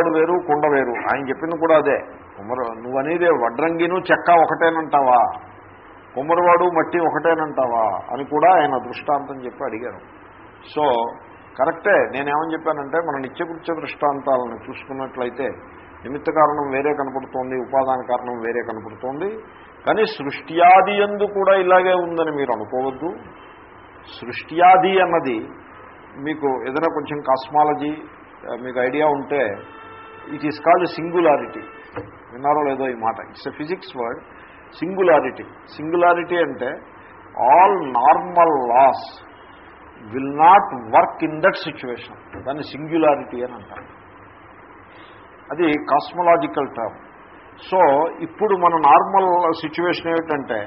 కుమ్మరివాడు వేరు కుండ వేరు. ఆయన చెప్పింది కూడా అదే. కుమ్మర నువ్వు వడ్రంగిను చెక్క ఒకటేనంటావా? కుమ్మరివాడు మట్టి ఒకటేనంటావా? అని కూడా ఆయన దృష్టాంతం చెప్పి అడిగారు. సో కరెక్టే నేనేమని చెప్పానంటే మన నిత్యకృత్య దృష్టాంతాలను చూసుకున్నట్లయితే నిమిత్త కారణం వేరే కనపడుతోంది ఉపాదాన కారణం వేరే కనపడుతోంది. కానీ సృష్ట్యాది ఎందు కూడా ఇలాగే ఉందని మీరు అనుకోవద్దు. సృష్ట్యాది అన్నది మీకు ఏదైనా కొంచెం కాస్మాలజీ మీకు ఐడియా ఉంటే ఇట్ ఈస్ కాల్డ్ సింగులారిటీ విన్నారో లేదో ఈ మాట. It's a physics word singularity singularity అంటే all normal laws will not work in that situation దాన్ని సింగులారిటీ అని అంటారు. అది కాస్మలాజికల్ టర్మ్ సో ఇప్పుడు మన నార్మల్ సిచ్యువేషన్ ఏమిటంటే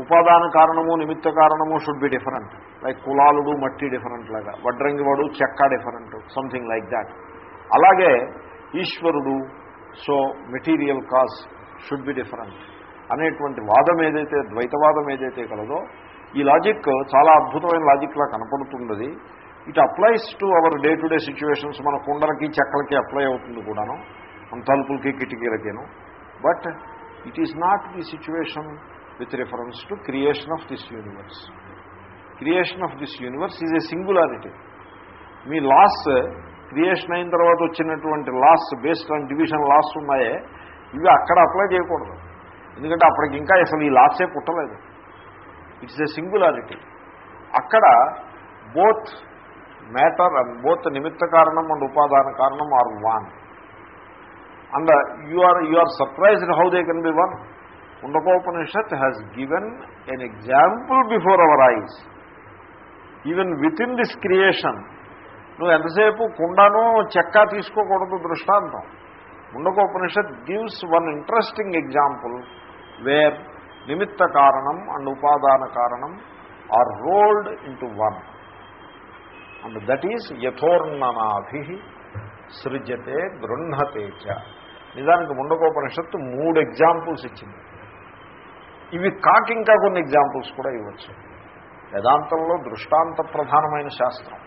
ఉపాదాన కారణము నిమిత్త కారణము షుడ్ బి డిఫరెంట్ లైక్ కులాలుడు మట్టి డిఫరెంట్ లాగా. వడ్రంగి వాడు చెక్క డిఫరెంట్ సంథింగ్ లైక్ దాట్ అలాగే ఈశ్వరుడు so material cause should be different అనేటువంటి వాదం ఏదైతే ద్వైతవాదం ఏదైతే కలదో ఈ లాజిక్ చాలా అద్భుతమైన లాజిక్లా కనపడుతున్నది. It applies to our day to day situations మన కుండలకి చెక్కలకి అప్లై అవుతుంది కూడాను. మన తలుపులకి కిటికీలకేను. But it is not the situation with reference to creation of this universe creation of this universe is a singularity me laws creation అయిన తర్వాత వచ్చినటువంటి laws based on division laws ఉన్నాయే ఇవి అక్కడ అప్లై చేయకూడదు. ఎందుకంటే అప్పటికి ఇంకా అసలు ఈ లాసే పుట్టలేదు. ఇట్స్ ఏ సింగులారిటీ అక్కడ బోత్ మ్యాటర్ అండ్ బోత్ నిమిత్త కారణం అండ్ ఉపాదాన కారణం are one and you are you are surprised how they can be one Mundakopanishad has given an example before our eyes even within this creation నువ్వు ఎంతసేపు కుండను చెక్క తీసుకోకూడదు దృష్టాంతం. Mundakopanishad gives one interesting example where నిమిత్త కారణం and ఉపాదాన కారణం are rolled into one. And that is యథోర్ణనాభి సృజతే గృహతే చ. నిజానికి ముండకోపనిషత్తు మూడు ఎగ్జాంపుల్స్ ఇచ్చింది. ఇవి కాక ఇంకా కొన్ని ఎగ్జాంపుల్స్ కూడా ఇవ్వచ్చు. వేదాంతంలో దృష్టాంత ప్రధానమైన శాస్త్రం.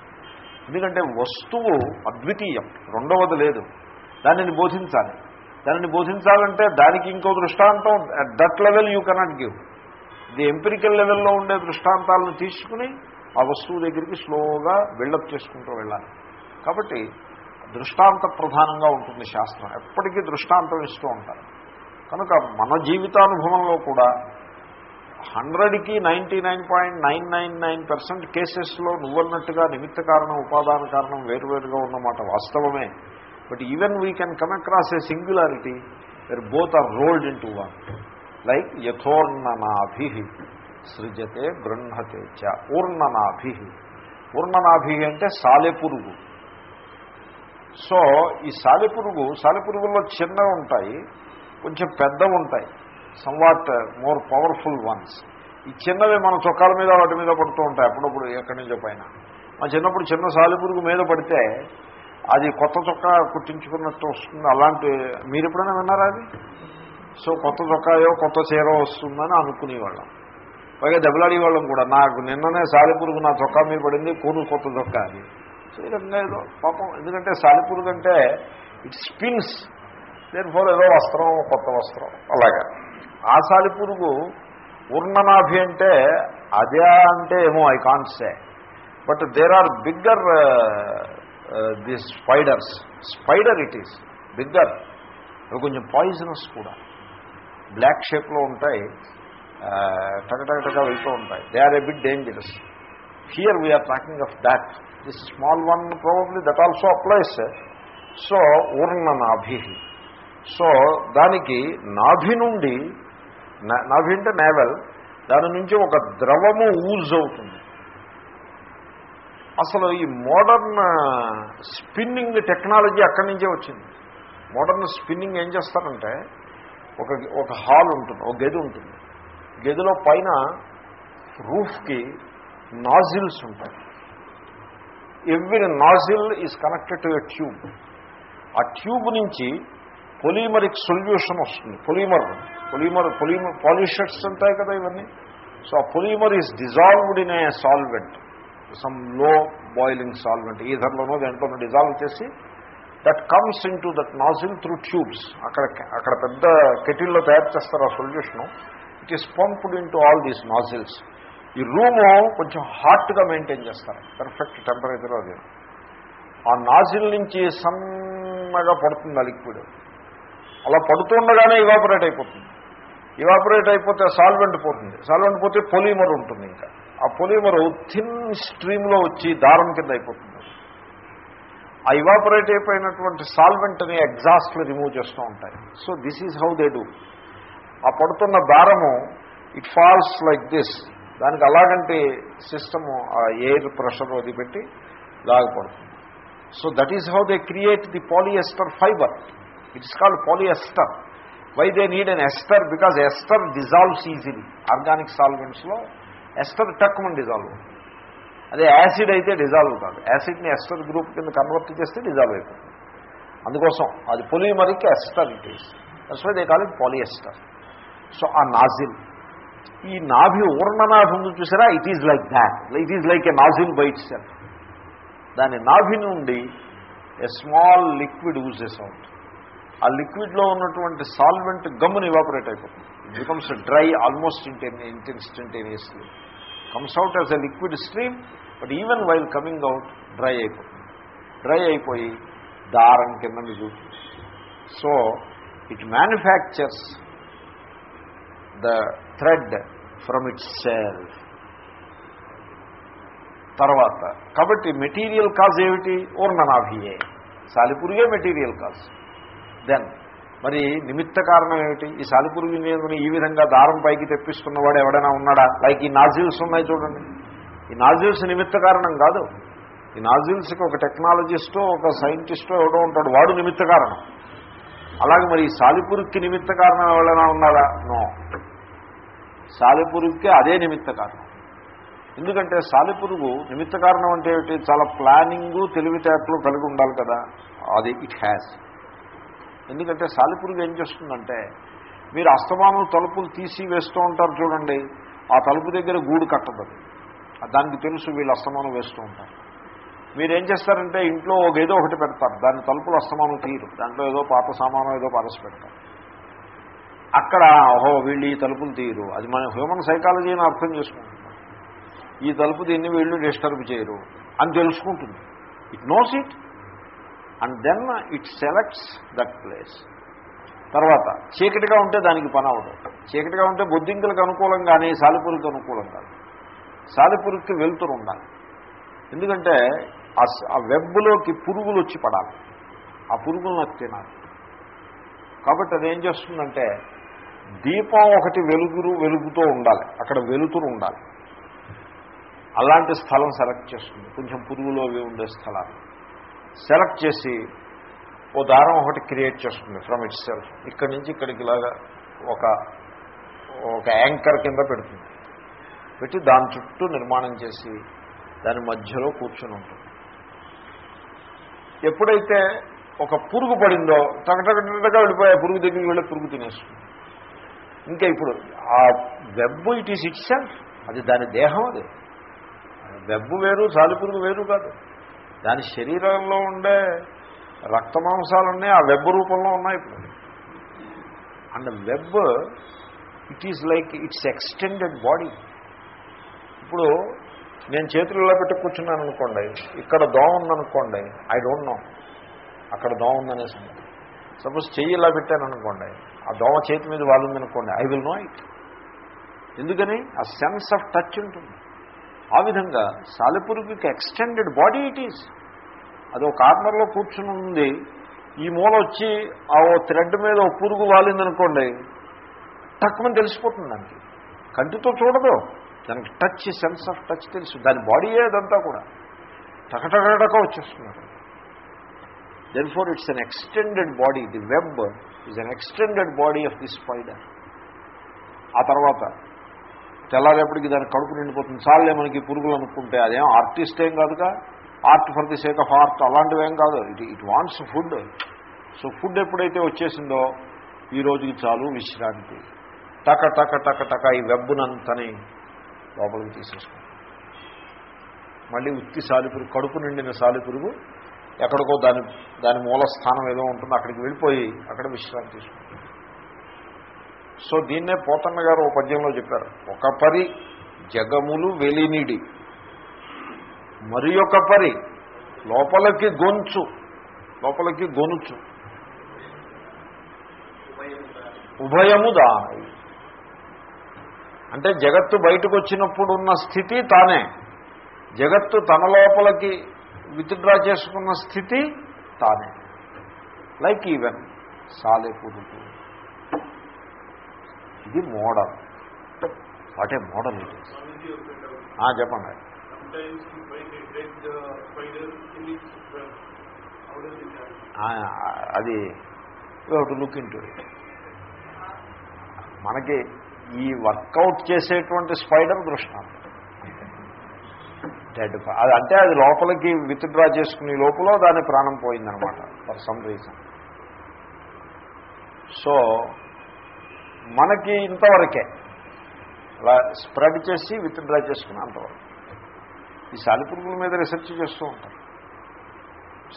ఎందుకంటే వస్తువు అద్వితీయం రెండవది లేదు. దానిని బోధించాలి. దానిని బోధించాలంటే దానికి ఇంకో దృష్టాంతం at that level you cannot give the empirical లెవెల్లో ఉండే దృష్టాంతాలను తీసుకుని ఆ వస్తువు దగ్గరికి స్లోగా బిల్డప్ చేసుకుంటూ వెళ్ళాలి. కాబట్టి దృష్టాంత ప్రధానంగా ఉంటుంది శాస్త్రం. ఎప్పటికీ దృష్టాంతం ఇస్తూ ఉంటారు. కనుక మన జీవితానుభవంలో కూడా హండ్రెడ్కి ninety nine point nine nine nine percent కేసెస్లో నువ్వన్నట్టుగా నిమిత్త కారణం ఉపాదాన కారణం వేరువేరుగా ఉన్నమాట వాస్తవమే. But even we can come across a singularity there both are rolled into one. Like యథోర్ణనాభి సృజతే బృహతే చ ఊర్ణనాభి. ఊర్ణనాభి అంటే సాలెపురుగు. సో ఈ సాలెపురుగు సాలెపురుగుల్లో చిన్నవి ఉంటాయి కొంచెం పెద్దవి ఉంటాయి. సంవాట్ మోర్ పవర్ఫుల్ వన్స్ ఈ చిన్నవి మన చొక్కాల మీద వాటి మీద పడుతూ ఉంటాయి అప్పుడప్పుడు ఎక్కడి నుంచో పైన. మా చిన్నప్పుడు చిన్న సాలిపురుగు మీద పడితే అది కొత్త చొక్కా కుట్టించుకున్నట్టు వస్తుంది. అలాంటి మీరు ఎప్పుడైనా విన్నారా అది? సో కొత్త చొక్కాయో కొత్త చీర వస్తుందని అనుకునేవాళ్ళం. పైగా దెబ్బలాడేవాళ్ళం కూడా. నాకు నిన్ననే సాలిపురుగు నా చొక్కా మీద పడింది కూను కొత్త చొక్కా అది. సో ఇదంతా ఏదో పాపం. ఎందుకంటే సాలిపురుగు అంటే ఇట్ స్పిన్స్ దేని ఫోర్ ఏదో వస్త్రం కొత్త వస్త్రం. అలాగా. ఆ సాలిపురుగు ఊర్ణనాభి అంటే అదే అంటే ఏమో I can't say but there are bigger the spiders spider it is bigger అవి కొంచెం పాయిజనస్ కూడా. బ్లాక్ షేప్లో ఉంటాయి. Uh, టకటకటగా వెళ్తూ ఉంటాయి. They are a bit dangerous here we're talking of that this small one probably that also applies so ఊర్ణనాభి. So దానికి నాభి నుండి నాభి అంటే నేవెల్ దాని నుంచి ఒక ద్రవము ఊజ్ అవుతుంది అసలు ఈ మోడర్న్ స్పిన్నింగ్ టెక్నాలజీ అక్కడి నుంచే వచ్చింది. మోడర్న్ స్పిన్నింగ్ ఏం చేస్తారంటే ఒక ఒక హాల్ ఉంటుంది ఒక గది ఉంటుంది. గదిలో పైన రూఫ్కి నాజిల్స్ ఉంటాయి. Every nozzle is connected to a tube. ఆ ట్యూబ్ నుంచి పొలిమరిక్ సొల్యూషన్ వస్తుంది పొలిమర్. పొలిమర్ పొలిమర్ పాలిషర్స్ ఉంటాయి కదా ఇవన్నీ. సో ఆ polymer is dissolved in a solvent సమ్లో boiling solvent ఈధర్లోనో దేంట్లోనో డిజాల్వ్ చేసి that comes in that nozzle through tubes అక్కడ అక్కడ పెద్ద కెటిల్లో తయారు చేస్తారు ఆ solution it is pumped in all these nozzles ఈ రూము కొంచెం హాట్గా మెయింటైన్ చేస్తారు. పర్ఫెక్ట్ టెంపరేచర్ అది. ఆ నాజిల్ నుంచి సన్నగా పడుతుంది ఆ లిక్విడ్ అలా పడుతుండగానే ఇవాపరేట్ అయిపోతుంది. ఇవాపరేట్ అయిపోతే సాల్వెంట్ పోతుంది. సాల్వెంట్ పోతే పొలిమర్ ఉంటుంది ఇంకా. ఆ పొలిమర్ థిన్ స్ట్రీమ్లో వచ్చి దారం కింద అయిపోతుంది. ఆ ఇవాపరేట్ అయిపోయినటువంటి సాల్వెంట్ని ఎగ్జాస్ట్లు రిమూవ్ చేస్తూ ఉంటాయి. So this is how they do ఆ పడుతున్న దారము ఇట్ ఫాల్స్ లైక్ దిస్ దానికి అలాగంటే సిస్టము ఆ ఎయిర్ ప్రెషర్ అది పెట్టి లాగపడుతుంది so that is how they create the polyester fibre it's called polyester why they need an ester because ester dissolves easily organic సాల్వెంట్స్లో ester టక్కుమని dissolve అదే acid అయితే dissolve కాదు యాసిడ్ని ఎస్టర్ గ్రూప్ కింద convert చేస్తే dissolve అయిపోతుంది. అందుకోసం అది పొలిమరికి ester it is that's why they call it so a nozzle. ఈ నాభి ఊర్ణనాభి ఉంది చూసారా? It is like that it is like a nozzle by it self దాని నాభి నుండి ఎ స్మాల్ లిక్విడ్ యూజెస్ అవుతుంది ఆ లిక్విడ్లో ఉన్నటువంటి సాల్వెంట్ గమ్ని ఇవాపరేట్ అయిపోతుంది. It becomes dry almost instantaneously comes out as a liquid stream but even while coming out dry అయిపోతుంది. డ్రై అయిపోయి దారం కింద మిగులుతుంది so it manufactures the thread from itself తర్వాత కాబట్టి మెటీరియల్ కాజ్ ఏమిటి? ఊర్ణనాభియే సాలిపురిగే మెటీరియల్ కాజ్ దెన్ మరి నిమిత్త కారణం ఏమిటి? ఈ సాలిపురుగు వినియోగం ఈ విధంగా దారం పైకి తెప్పిస్తున్నవాడు ఎవడైనా ఉన్నాడా? లైక్ ఈ నాజిల్స్ ఉన్నాయి చూడండి. ఈ నాజిల్స్ నిమిత్త కారణం కాదు. ఈ నాజిల్స్కి ఒక టెక్నాలజిస్టో ఒక సైంటిస్టో ఎవడో ఉంటాడు. వాడు నిమిత్త కారణం. అలాగే మరి ఈ సాలిపురుక్కి నిమిత్త కారణం ఎవరైనా ఉన్నారా నో. సాలిపురుగుకి అదే నిమిత్త కారణం. ఎందుకంటే సాలిపురుగు నిమిత్త కారణం అంటే ఏమిటి? చాలా ప్లానింగు తెలివితేటలు కలిగి ఉండాలి కదా. అది ఇట్ హ్యాస్ ఎందుకంటే సాలిపురుగు ఏం చేస్తుందంటే మీరు అస్తమానం తలుపులు తీసి వేస్తూ ఉంటారు చూడండి ఆ తలుపు దగ్గర గూడు కట్టదు. దానికి తెలుసు వీళ్ళు అస్తమానం వేస్తూ ఉంటారు. మీరు ఏం చేస్తారంటే ఇంట్లో ఒక ఏదో ఒకటి పెడతారు. దాని తలుపులు అస్తమానం తీరు దాంట్లో ఏదో పాత సామానం ఏదో పారసి పెడతారు. అక్కడ ఓహో వీళ్ళు ఈ తలుపులు తీయరు. అది మన హ్యూమన్ సైకాలజీని అర్థం చేసుకుంటున్నారు ఈ తలుపు దీన్ని వీళ్ళు డిస్టర్బ్ చేయరు అని తెలుసుకుంటుంది. It knows it. And then it selects that place. తర్వాత చీకటిగా ఉంటే దానికి పని అవదు చీకటిగా ఉంటే బొద్దింకలకు అనుకూలం కానీ సాలిపురికి అనుకూలం కాదు. సాలిపురికి వెలుతురు ఉండాలి. ఎందుకంటే ఆ వెబ్బులోకి పురుగులు వచ్చి పడాలి. ఆ పురుగులు నాకు తినాలి. కాబట్టి అదేం చేస్తుందంటే దీపం ఒకటి వెలుగురు వెలుగుతూ ఉండాలి. అక్కడ వెలుతురు ఉండాలి. అలాంటి స్థలం సెలెక్ట్ చేస్తుంది. కొంచెం పురుగులో అవి ఉండే స్థలాలు. సెలెక్ట్ చేసి ఓ దారం ఒకటి క్రియేట్ చేస్తుంది ఫ్రమ్ ఇట్ సెల్ఫ్. ఇక్కడి నుంచి ఇక్కడికి ఇలాగా ఒక ఒక యాంకర్ కింద పెడుతుంది. పెట్టి దాని చుట్టూ నిర్మాణం చేసి దాని మధ్యలో కూర్చుని ఉంటుంది. ఎప్పుడైతే ఒక పురుగు పడిందో టకటకటగా వెళ్ళిపోయి పురుగు దగ్గరికి వెళ్ళి పురుగు తినేస్తుంది. ఇంకా ఇప్పుడు ఆ web it is itself. అది దాని దేహం అది. వెబ్బు వేరు సాలిపురుగు వేరు కాదు. దాని శరీరంలో ఉండే రక్త మాంసాలన్నీ ఆ వెబ్ రూపంలో ఉన్నాయి ఇప్పుడు. And web it is like it's extended body ఇప్పుడు నేను చేతులలో పెట్టి కూర్చున్నాను అనుకోండి ఇక్కడ దోమ ఉందనుకోండి ఐ డోంట్ నో అక్కడ దోమ ఉందనే సంగతి. సపోజ్ చెయ్యి ఇలా పెట్టాను అనుకోండి ఆ దోమ చేతి మీద వాళ్ళుందనుకోండి ఐ విల్ నో ఇట్ ఎందుకని? ఆ సెన్స్ ఆఫ్ టచ్ ఉంటుంది. ఆ విధంగా సాలెపురుగుకి ఎక్స్టెండెడ్ బాడీ ఇట్ ఈజ్ అది ఒక కార్నర్లో కూర్చుని ఉంది. ఈ మూల వచ్చి ఆ ఓ థ్రెడ్ మీద ఓ పురుగు వాలిందనుకోండి టక్కుమని తెలిసిపోతుంది దానికి. కంటితో చూడదు. దానికి టచ్ సెన్స్ ఆఫ్ టచ్ తెలుసు. దాని బాడీయే అదంతా కూడా. టకటకటక వచ్చేస్తున్నారు. Therefore it's an extended body the web is an extended body of the spider ఆ తర్వాత తెల్లారేపటికి దానికి కడుపు నిండిపోతుంది. చాలే మనకి పురుగులు అనుకుంటే. అదేం ఆర్టిస్ట్ ఏం కాదుగా? Art for the sake of art అలాంటివి ఏం కాదు. It it wants food. So food ఎప్పుడైతే వచ్చేసిందో ఈ రోజుకి చాలు విశ్రాంతి. టక టక టక టక ఈ వెబ్బునంతని లోపలికి తీసేసుకుంటాం. మళ్ళీ ఉత్తి సాలిపురుగు కడుపు నిండిన సాలిపురుగు ఎక్కడికో దాని దాని మూల స్థానం ఏదో ఉంటుందో. అక్కడికి వెళ్ళిపోయి అక్కడ విశ్రాంతి తీసుకుంటుంది సో దీన్నే పోతన్న గారు ఒక పద్యంలో చెప్పారు. ఒక పరి జగములు వెలినిడి. మరి ఒక పరి లోపలికి గొంచు. లోపలికి గొనుచు. ఉభయము దానై. అంటే జగత్తు బయటకు వచ్చినప్పుడు ఉన్న స్థితి తానే. జగత్తు తన లోపలికి విత్డ్రా చేసుకున్న స్థితి తానే. లైక్ ఈవెన్ సాలెపురుగు. ఇది మోడల్. వాటే మోడల్ ఇది. చెప్పండి. అది టు లుక్ ఇన్ మనకి ఈ వర్కౌట్ చేసేటువంటి స్పైడర్ దృష్టాంతం డెడ్ అది అంటే అది లోపలికి విత్డ్రా చేసుకునే లోపల దాని ప్రాణం పోయిందనమాట ఫర్ సమ్ రీజన్ సో మనకి ఇంతవరకే. అలా స్ప్రెడ్ చేసి విత్డ్రా చేసుకుని అంతవరకు. ఈ సాలిపురుగుల మీద రీసెర్చ్ చేస్తూ ఉంటారు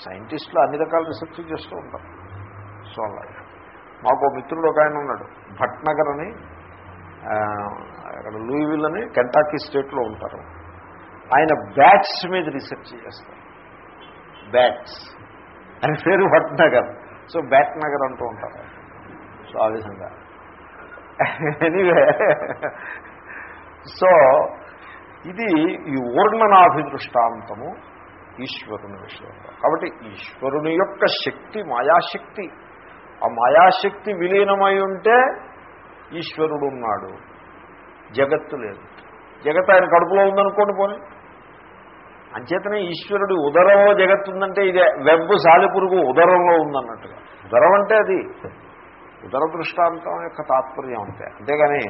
సైంటిస్టులు అన్ని రకాల రీసెర్చ్ చేస్తూ ఉంటారు సో అలా. మాకు ఓ మిత్రుడు ఒక ఆయన ఉన్నాడు. భట్నగర్ అని అక్కడ లూయివిల్ అని కెంటాకీ స్టేట్లో ఉంటారు. ఆయన బ్యాట్స్ మీద రీసెర్చ్ చేస్తారు. బ్యాట్స్. అని పేరు భట్నగర్. సో బ్యాట్ నగర్ అంటూ ఉంటారు. సో ఆ విధంగా. ఎనీవే సో ఇది ఈ ఊర్ణనాభి దృష్టాంతము ఈశ్వరుని విషయంలో. కాబట్టి ఈశ్వరుని యొక్క శక్తి మాయాశక్తి. ఆ మాయాశక్తి విలీనమై ఉంటే ఈశ్వరుడు ఉన్నాడు జగత్తు లేదు. జగత్ ఆయన కడుపులో ఉందనుకోండి పోనీ. అంచేతనే ఈశ్వరుడు ఉదరంలో జగత్తు ఉందంటే ఇదే. వెబ్ సాలిపురుగు ఉదరంలో ఉందన్నట్టుగా. ఉదరం అంటే అది ఉదర దృష్టాంతం యొక్క తాత్పర్యం అంతే. అంతేగాని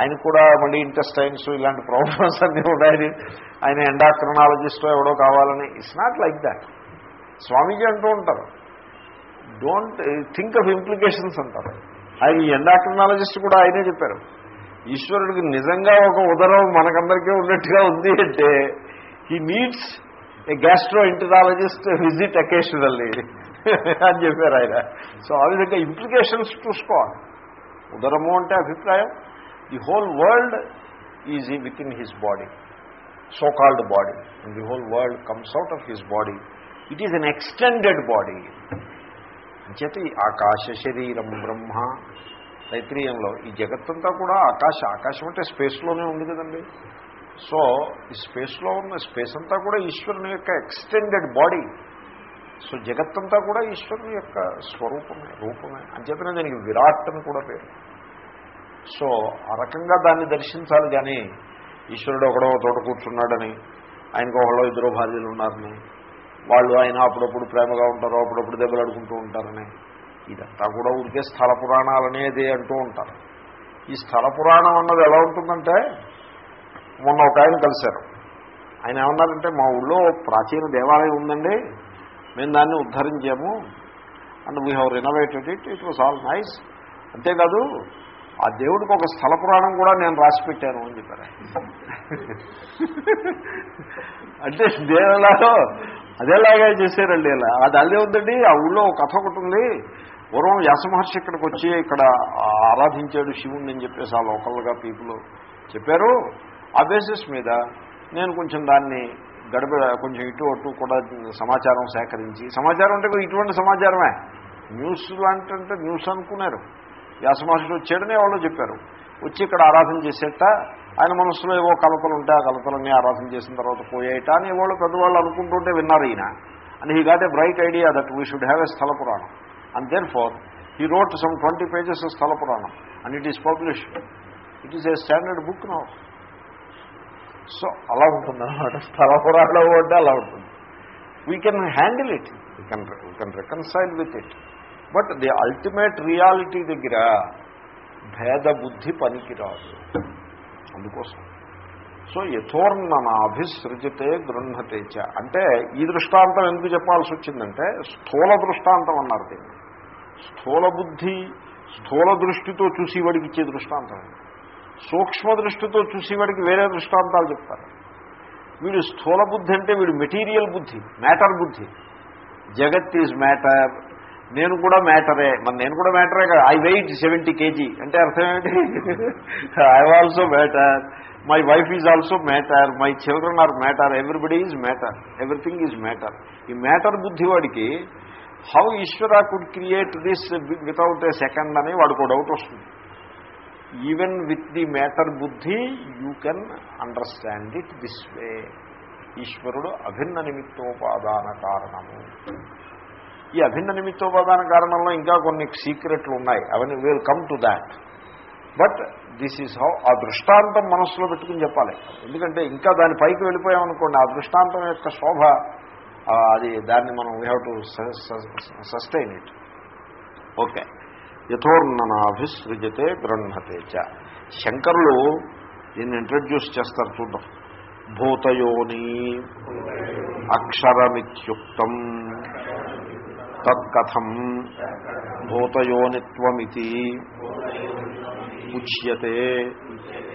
ఆయన కూడా మళ్ళీ ఇంటెస్టైన్స్ ఇలాంటి ప్రాబ్లమ్స్ అన్నీ ఉన్నాయని ఆయన ఎండాక్రనాలజిస్టో ఎవడో కావాలని. It's not like that Swamiji అంటూ ఉంటారు. డోంట్ థింక్ ఆఫ్ ఇంప్లికేషన్స్ అంటారు. ఆయన ఈ ఎండాక్రనాలజిస్ట్ కూడా ఆయనే చెప్పారు. ఈశ్వరుడికి నిజంగా ఒక ఉదరం మనకందరికీ ఉన్నట్టుగా ఉంది అంటే he needs a gastroenterologist visit occasionally అని చెప్పారు ఆయన. సో ఆ విధంగా ఇంప్లికేషన్స్ చూసుకోవాలి. ఉదరము అంటే అభిప్రాయం. The whole world is within his body so called body and the whole world comes out of his body it is an extended body అంచేత ఈ ఆకాశ శరీరం బ్రహ్మ తైత్రీయంలో ఈ జగత్తంతా కూడా ఆకాశ ఆకాశం అంటే స్పేస్లోనే ఉంది కదండి. సో ఈ స్పేస్లో ఉన్న స్పేస్ అంతా కూడా ఈశ్వరుని యొక్క ఎక్స్టెండెడ్ బాడీ సో జగత్తంతా కూడా ఈశ్వరుని యొక్క స్వరూపమే రూపమే. అంచేతనే దానికి విరాట్ అని కూడా పేరు. సో ఆ రకంగా దాన్ని దర్శించాలి కానీ ఈశ్వరుడు ఒకడో తోట కూర్చున్నాడని ఆయనకు ఒకళ్ళో ఇద్దరు భార్యలు ఉన్నారని వాళ్ళు ఆయన అప్పుడప్పుడు ప్రేమగా ఉంటారు అప్పుడప్పుడు దెబ్బలు దెబ్బలాడుకుంటూ ఉంటారని ఇదంతా కూడా ఉడికే స్థల పురాణాలనేది అంటూ ఉంటారు. ఈ స్థల పురాణం అన్నది ఎలా ఉంటుందంటే మొన్న ఒక ఆయన కలిశారు. ఆయన ఏమన్నారంటే మా ఊళ్ళో ప్రాచీన దేవాలయం ఉందండి. మేము దాన్ని ఉద్ధరించాము. And we have renovated it it was all nice అంతేకాదు ఆ దేవుడికి ఒక స్థల పురాణం కూడా నేను రాసి పెట్టాను అని చెప్పారు. అంటే దేవులాగో అదేలాగా చేశారండి ఇలా. అది అదే ఉందండి. ఆ ఊళ్ళో ఒక కథ ఒకటి ఉంది. పూర్వం వ్యాసమహర్షి ఇక్కడికి వచ్చి ఇక్కడ ఆరాధించాడు శివుణ్ణి అని చెప్పేసి ఆ లోకల్గా పీపుల్ చెప్పారు. ఆ బేసిస్ మీద నేను కొంచెం దాన్ని గడప కొంచెం ఇటు అటు కూడా సమాచారం సేకరించి సమాచారం అంటే ఇటువంటి సమాచారమే. న్యూస్ లాంటి అంటే న్యూస్ అనుకున్నారు. వ్యాసమాసుడు వచ్చాడని వాళ్ళు చెప్పారు. వచ్చి ఇక్కడ ఆరాధన చేసేట ఆయన మనసులో ఏవో కలతలు ఉంటే ఆ కలతలన్నీ ఆరాధన చేసిన తర్వాత పోయేట అని వాళ్ళు పెద్దవాళ్ళు అనుకుంటుంటే విన్నారు ఈయన. And he got a bright idea that we should have a స్థల పురాణం. And therefore he wrote some twenty pages స్థల పురాణం. And it is published it is a standard book now so అలా ఉంటుంది అనమాట స్థల అంటే అలా ఉంటుంది. We can handle it we can we can reconcile with it but the ultimate reality దగ్గర భేద బుద్ధి పనికిరాదు. అందుకోసం. సో యథోర్ణనాభిసృజితే గృహతే చ. అంటే ఈ దృష్టాంతం ఎందుకు చెప్పాల్సి వచ్చిందంటే స్థూల దృష్టాంతం అన్నారు దీన్ని. స్థూల బుద్ధి స్థూల దృష్టితో చూసి వాడికి ఇచ్చే దృష్టాంతం సూక్ష్మ దృష్టితో చూసేవాడికి వేరే దృష్టాంతాలు చెప్తారు. వీడు స్థూల బుద్ధి అంటే వీడు మెటీరియల్ బుద్ధి మ్యాటర్ బుద్ధి. జగత్ ఈజ్ మ్యాటర్ నేను కూడా మ్యాటరే మరి నేను కూడా మ్యాటరే కదా ఐ వెయిట్ సెవెంటీ కేజీ అంటే అర్థం ఏంటి I also matter my wife is also matter my children are matter everybody is matter everything is matter. ఈ మ్యాటర్ బుద్ధి వాడికి how Ishvara could create this without a second అని వాడికి doubt వస్తుంది. Even with the matter బుద్ధి you can understand it this way ఈశ్వరుడు అభిన్న నిమిత్తోపాదాన కారణము ఈ అభిన్న నిమిత్తోపాదాన కారణంలో ఇంకా కొన్ని సీక్రెట్లు ఉన్నాయి. అవన్నీ will come to that but this is how ఆ దృష్టాంతం మనస్సులో పెట్టుకుని చెప్పాలి. ఎందుకంటే ఇంకా దాని పైకి వెళ్ళిపోయామనుకోండి ఆ దృష్టాంతం యొక్క శోభ అది దాన్ని మనం we have to sustain it okay యథోర్ణనాభిసృజతే గృహతే చ. శంకరులు దీన్ని ఇంట్రడ్యూస్ చేస్తారు చూద్దాం. భూతయోని అక్షరమిత్యుక్తం తత్కథం భూతయోనిత్వమితి ఉచ్యతే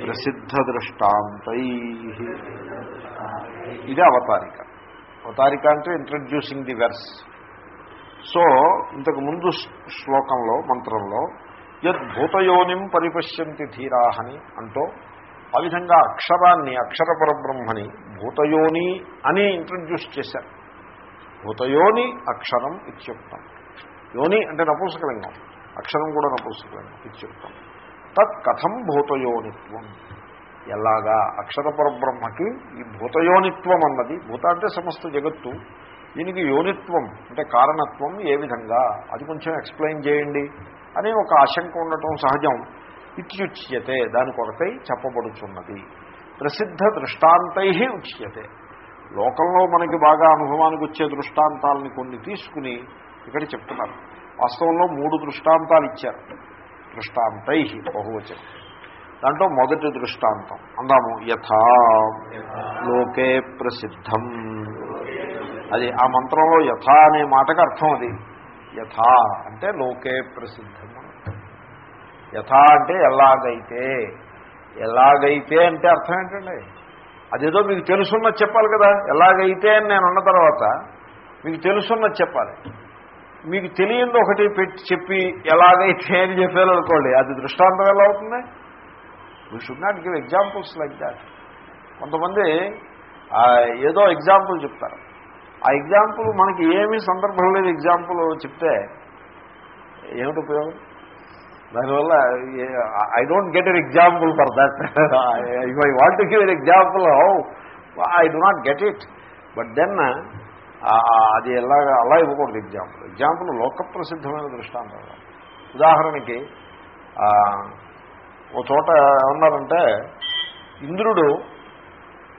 ప్రసిద్ధదృష్టాంతై. ఇది అవతారిక. అవతారిక అంటే ఇంట్రడ్యూసింగ్ ది వెర్స్ సో ఇంతకు ముందు శ్లోకంలో మంత్రంలో యద్భూతయోనిం పరిపశ్యంతి ధీరాహని అంటూ ఆ విధంగా అక్షరాన్ని అక్షర పరబ్రహ్మని భూతయోని అని ఇంట్రడ్యూస్ చేశారు. భూతయోని అక్షరం ఇత్యుక్తం. యోని అంటే నపుంసకలింగం. అక్షరం కూడా నపుంసకలింగం ఇత్యుక్తం. తత్ కథం భూతయోనిత్వం. ఎలాగా? అక్షర పరబ్రహ్మకి ఈ భూతయోనిత్వం అన్నది భూత అంటే సమస్త జగత్తు దీనికి యోనిత్వం అంటే కారణత్వం ఏ విధంగా? అది కొంచెం ఎక్స్ప్లెయిన్ చేయండి. అని ఒక ఆశంక ఉండటం సహజం. ఇత్యుచ్యతే దాని కొరకై చెప్పబడుచున్నది. ప్రసిద్ధ దృష్టాంతై ఉచ్యతే. లోకంలో మనకి బాగా అనుభవానికి వచ్చే దృష్టాంతాలని కొన్ని తీసుకుని ఇక్కడ చెప్తున్నారు. వాస్తవంలో మూడు దృష్టాంతాలు ఇచ్చారు. దృష్టాంతై బహువచనం. దాంట్లో మొదటి దృష్టాంతం. అందాము. యథా. లోకే ప్రసిద్ధం. అది ఆ మంత్రంలో యథ అనే మాటకు అర్థం అది. యథా అంటే లోకే ప్రసిద్ధం. యథా అంటే ఎలాగైతే ఎలాగైతే అంటే అర్థం ఏంటండి? అదేదో మీకు తెలుసున్నది చెప్పాలి కదా ఎలాగైతే అని నేను అన్న తర్వాత మీకు తెలుసున్నది చెప్పాలి. మీకు తెలియంది ఒకటి పెట్టి చెప్పి ఎలాగైతే అని చెప్పారు అనుకోండి అది దృష్టాంతం ఎలా అవుతుంది? We should not give examples like that కొంతమంది ఏదో ఎగ్జాంపుల్ చెప్తారు. ఆ ఎగ్జాంపుల్ మనకి ఏమీ సందర్భం లేదు ఎగ్జాంపుల్ చెప్తే ఏమిటి ఉపయోగం? దానివల్ల I don't get an example for that if I want give an example how I do not get it but then అది ఎలాగ అలా ఇవ్వకూడదు ఎగ్జాంపుల్ ఎగ్జాంపుల్ లోకప్రసిద్ధమైన దృష్టాంతం. ఉదాహరణకి ఓ చోట ఏమన్నారంటే ఇంద్రుడు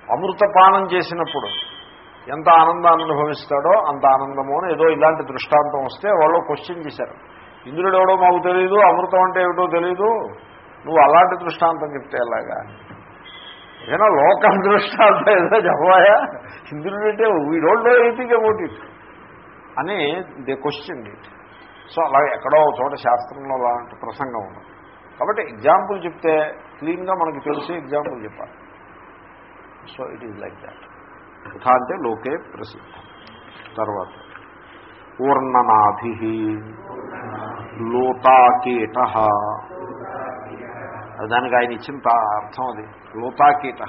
అమృతపానం చేసినప్పుడు ఎంత ఆనందాన్ని అనుభవిస్తాడో అంత ఆనందము అని ఏదో ఇలాంటి దృష్టాంతం వస్తే వాళ్ళు క్వశ్చన్ చేశారు. ఇంద్రుడు ఎవడో మాకు తెలియదు అమృతం అంటే ఏమిటో తెలియదు నువ్వు అలాంటి దృష్టాంతం చెప్తే ఎలాగా? ఏదైనా లోకం దృష్టాంతం ఏదో చెప్పాయా? ఇంద్రుడు అంటే we don't know anything about it అని దే క్వశ్చన్ ఇట్ సో అలా ఎక్కడో ఒక చోట శాస్త్రంలో అలాంటి ప్రసంగం ఉంది. కాబట్టి ఎగ్జాంపుల్ చెప్తే క్లీన్గా మనకి తెలిసి ఎగ్జాంపుల్ చెప్పాలి. So it is like that యథా అంటే లోకే ప్రసిద్ధం. తర్వాత ఊర్ణనాభి లోతాకీట. దానికి ఆయన ఇచ్చిన అర్థం అది. లోతాకీట.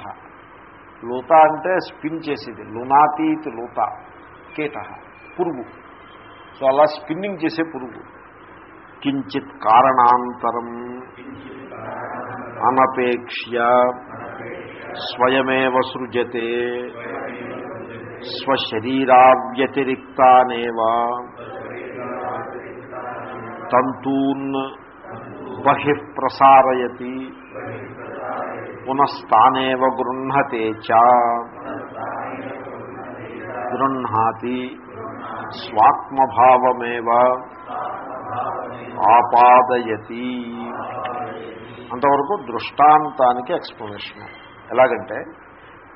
లూత అంటే స్పిన్ చేసేది. లునాతీత్ లూత కీట పురుగు. సో అలా స్పిన్నింగ్ చేసే పురుగు. కించిత్ కారణాంతరం అనపేక్ష్య స్వయమేవ సృజతే స్వశరీరావ్యతిరిక్తానేవా తంతూన్ బహి ప్రసారయతి పునస్తానేవ గృహతే గృహాతి స్వాత్మభావమేవ ఆపాదయతి. అంతవరకు దృష్టాంతానికి ఎక్స్ప్లెనేషన్. ఎలాగంటే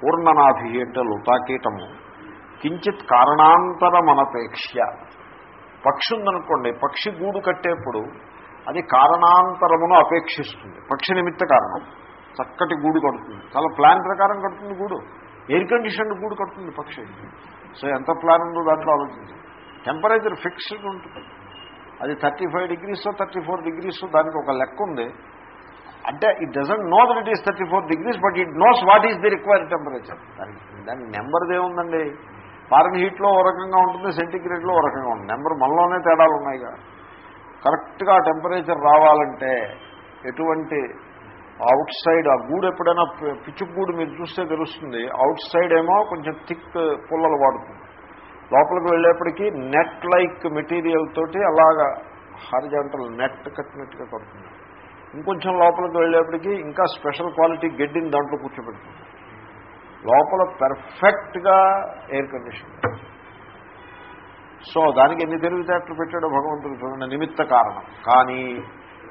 పూర్ణనాభి అంటే లుతాకీటము. కించిత్ కారణాంతరమనపేక్ష పక్షి ఉందనుకోండి పక్షి గూడు కట్టేప్పుడు అది కారణాంతరమును అపేక్షిస్తుంది. పక్షి నిమిత్త కారణం. చక్కటి గూడు కడుతుంది. చాలా ప్లాన్ ప్రకారం కడుతుంది గూడు. ఎయిర్ కండిషన్ గూడు కడుతుంది పక్షి. సో ఎంత ప్లాన్ ఉందో దాంట్లో ఆలోచించి టెంపరేచర్ ఫిక్స్డ్ ఉంటుంది. అది thirty five degrees thirty four degrees దానికి ఒక లెక్క ఉంది. అంటే it doesn't know that it is thirty four degrees but it knows what is the required temperature దానికి దానికి నెంబర్ది ఏముందండి ఫారెన్ హీట్లో ఓ రకంగా ఉంటుంది సెంటిగ్రేడ్లో ఓ రకంగా ఉంటుంది. నెంబర్ మనలోనే తేడాలు ఉన్నాయిగా కరెక్ట్గా ఆ టెంపరేచర్ రావాలంటే ఎటువంటి అవుట్ సైడ్ ఆ గూడు ఎప్పుడైనా పి- పిచ్చుకు గూడు మీరు చూస్తే తెలుస్తుంది. అవుట్ సైడ్ ఏమో కొంచెం థిక్ పుల్లలు వాడుతుంది. లోపలికి వెళ్ళేప్పటికీ నెట్ లైక్ మెటీరియల్ తోటి అలాగా హారిజాంటల్ నెట్ కట్టినట్టుగా పడుతుంది ఇంకొంచెం లోపలికి వెళ్ళేప్పటికీ ఇంకా స్పెషల్ క్వాలిటీ గడ్డిని దాంట్లో కూర్చోబెడుతుంది. లోపల పెర్ఫెక్ట్గా ఎయిర్ కండిషన్. సో దానికి ఎన్ని తెలివితేటలు పెట్టాడో భగవంతుడు చూడండి నిమిత్త కారణం. కానీ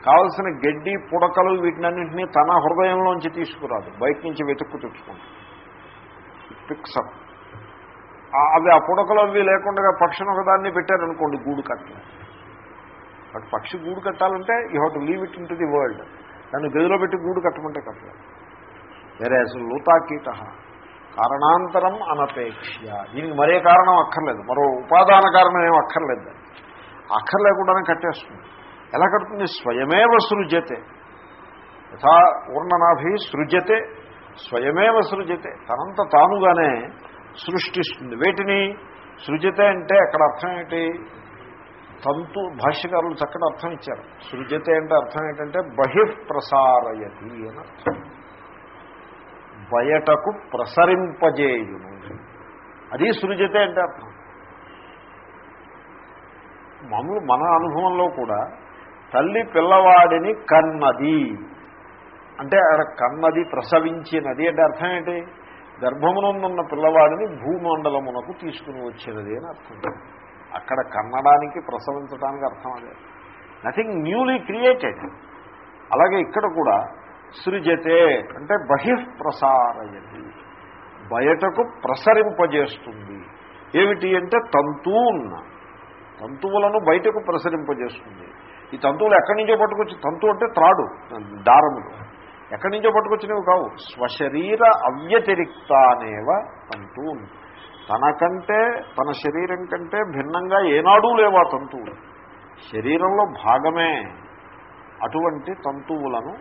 కావలసిన గడ్డి పుడకలు వీటినన్నింటినీ తన హృదయంలోంచి తీసుకురాదు. బయట నుంచి వెతుక్కు తెచ్చుకుంటుంది పిక్సప్ అవి ఆ పుడకలు అవి లేకుండా పక్షిని ఒకదాన్ని పెట్టారనుకోండి గూడు కట్టలేదు బట్ పక్షి గూడు కట్టాలంటే you have to leave it into the world. దాన్ని గదిలో పెట్టి గూడు కట్టమంటే కట్టలేదు వేరే అసలు లూతాకీట కారణాంతరం అనపేక్ష. దీనికి మరే కారణం అక్కర్లేదు. మరో ఉపాదాన కారణం ఏం అక్కర్లేదు. అక్కర్లేకుండానే కట్టేస్తుంది. ఎలా కడుతుంది? స్వయమేవ సృజతే. యథా ఊర్ణనాభి సృజతే స్వయమేవ సృజతే. తనంత తానుగానే సృష్టిస్తుంది. వేటిని? సృజతే అంటే అక్కడ అర్థం ఏంటి? తంతు భాష్యకారులు చక్కటి అర్థం ఇచ్చారు. సృజతే అంటే అర్థం ఏంటంటే బహిఃప్రసారయతి అని అర్థం. బయటకు ప్రసరింపజేయును. అది సృజతే అంటే అర్థం. మామూలు మన అనుభవంలో కూడా తల్లి పిల్లవాడిని కన్నది. అంటే ఆడ కన్నది ప్రసవించినది అంటే అర్థం ఏంటి? గర్భమునందున్న పిల్లవాడిని భూమండలమునకు తీసుకుని వచ్చినది అని అర్థం. అక్కడ కన్నడానికి ప్రసవించడానికి అర్థం అదే నథింగ్ న్యూలీ క్రియేటెడ్ అలాగే ఇక్కడ కూడా సృజతే అంటే బహిఃప్రసారయతి. బయటకు ప్రసరింపజేస్తుంది. ఏమిటి అంటే తంతూన్. తంతువులను బయటకు ప్రసరింపజేస్తుంది. ఈ తంతువులు ఎక్కడి నుంచో పట్టుకొచ్చి తంతు అంటే త్రాడు దారములు. ఎక్కడి నుంచో పట్టుకొచ్చినవి కావు. స్వశరీర అవ్యతిరిక్తానేవ తంతూన్. తనకంటే తన శరీరం కంటే భిన్నంగా ఏనాడూ లేవా తంతువులు. శరీరంలో భాగమే అటువంటి తంతువులను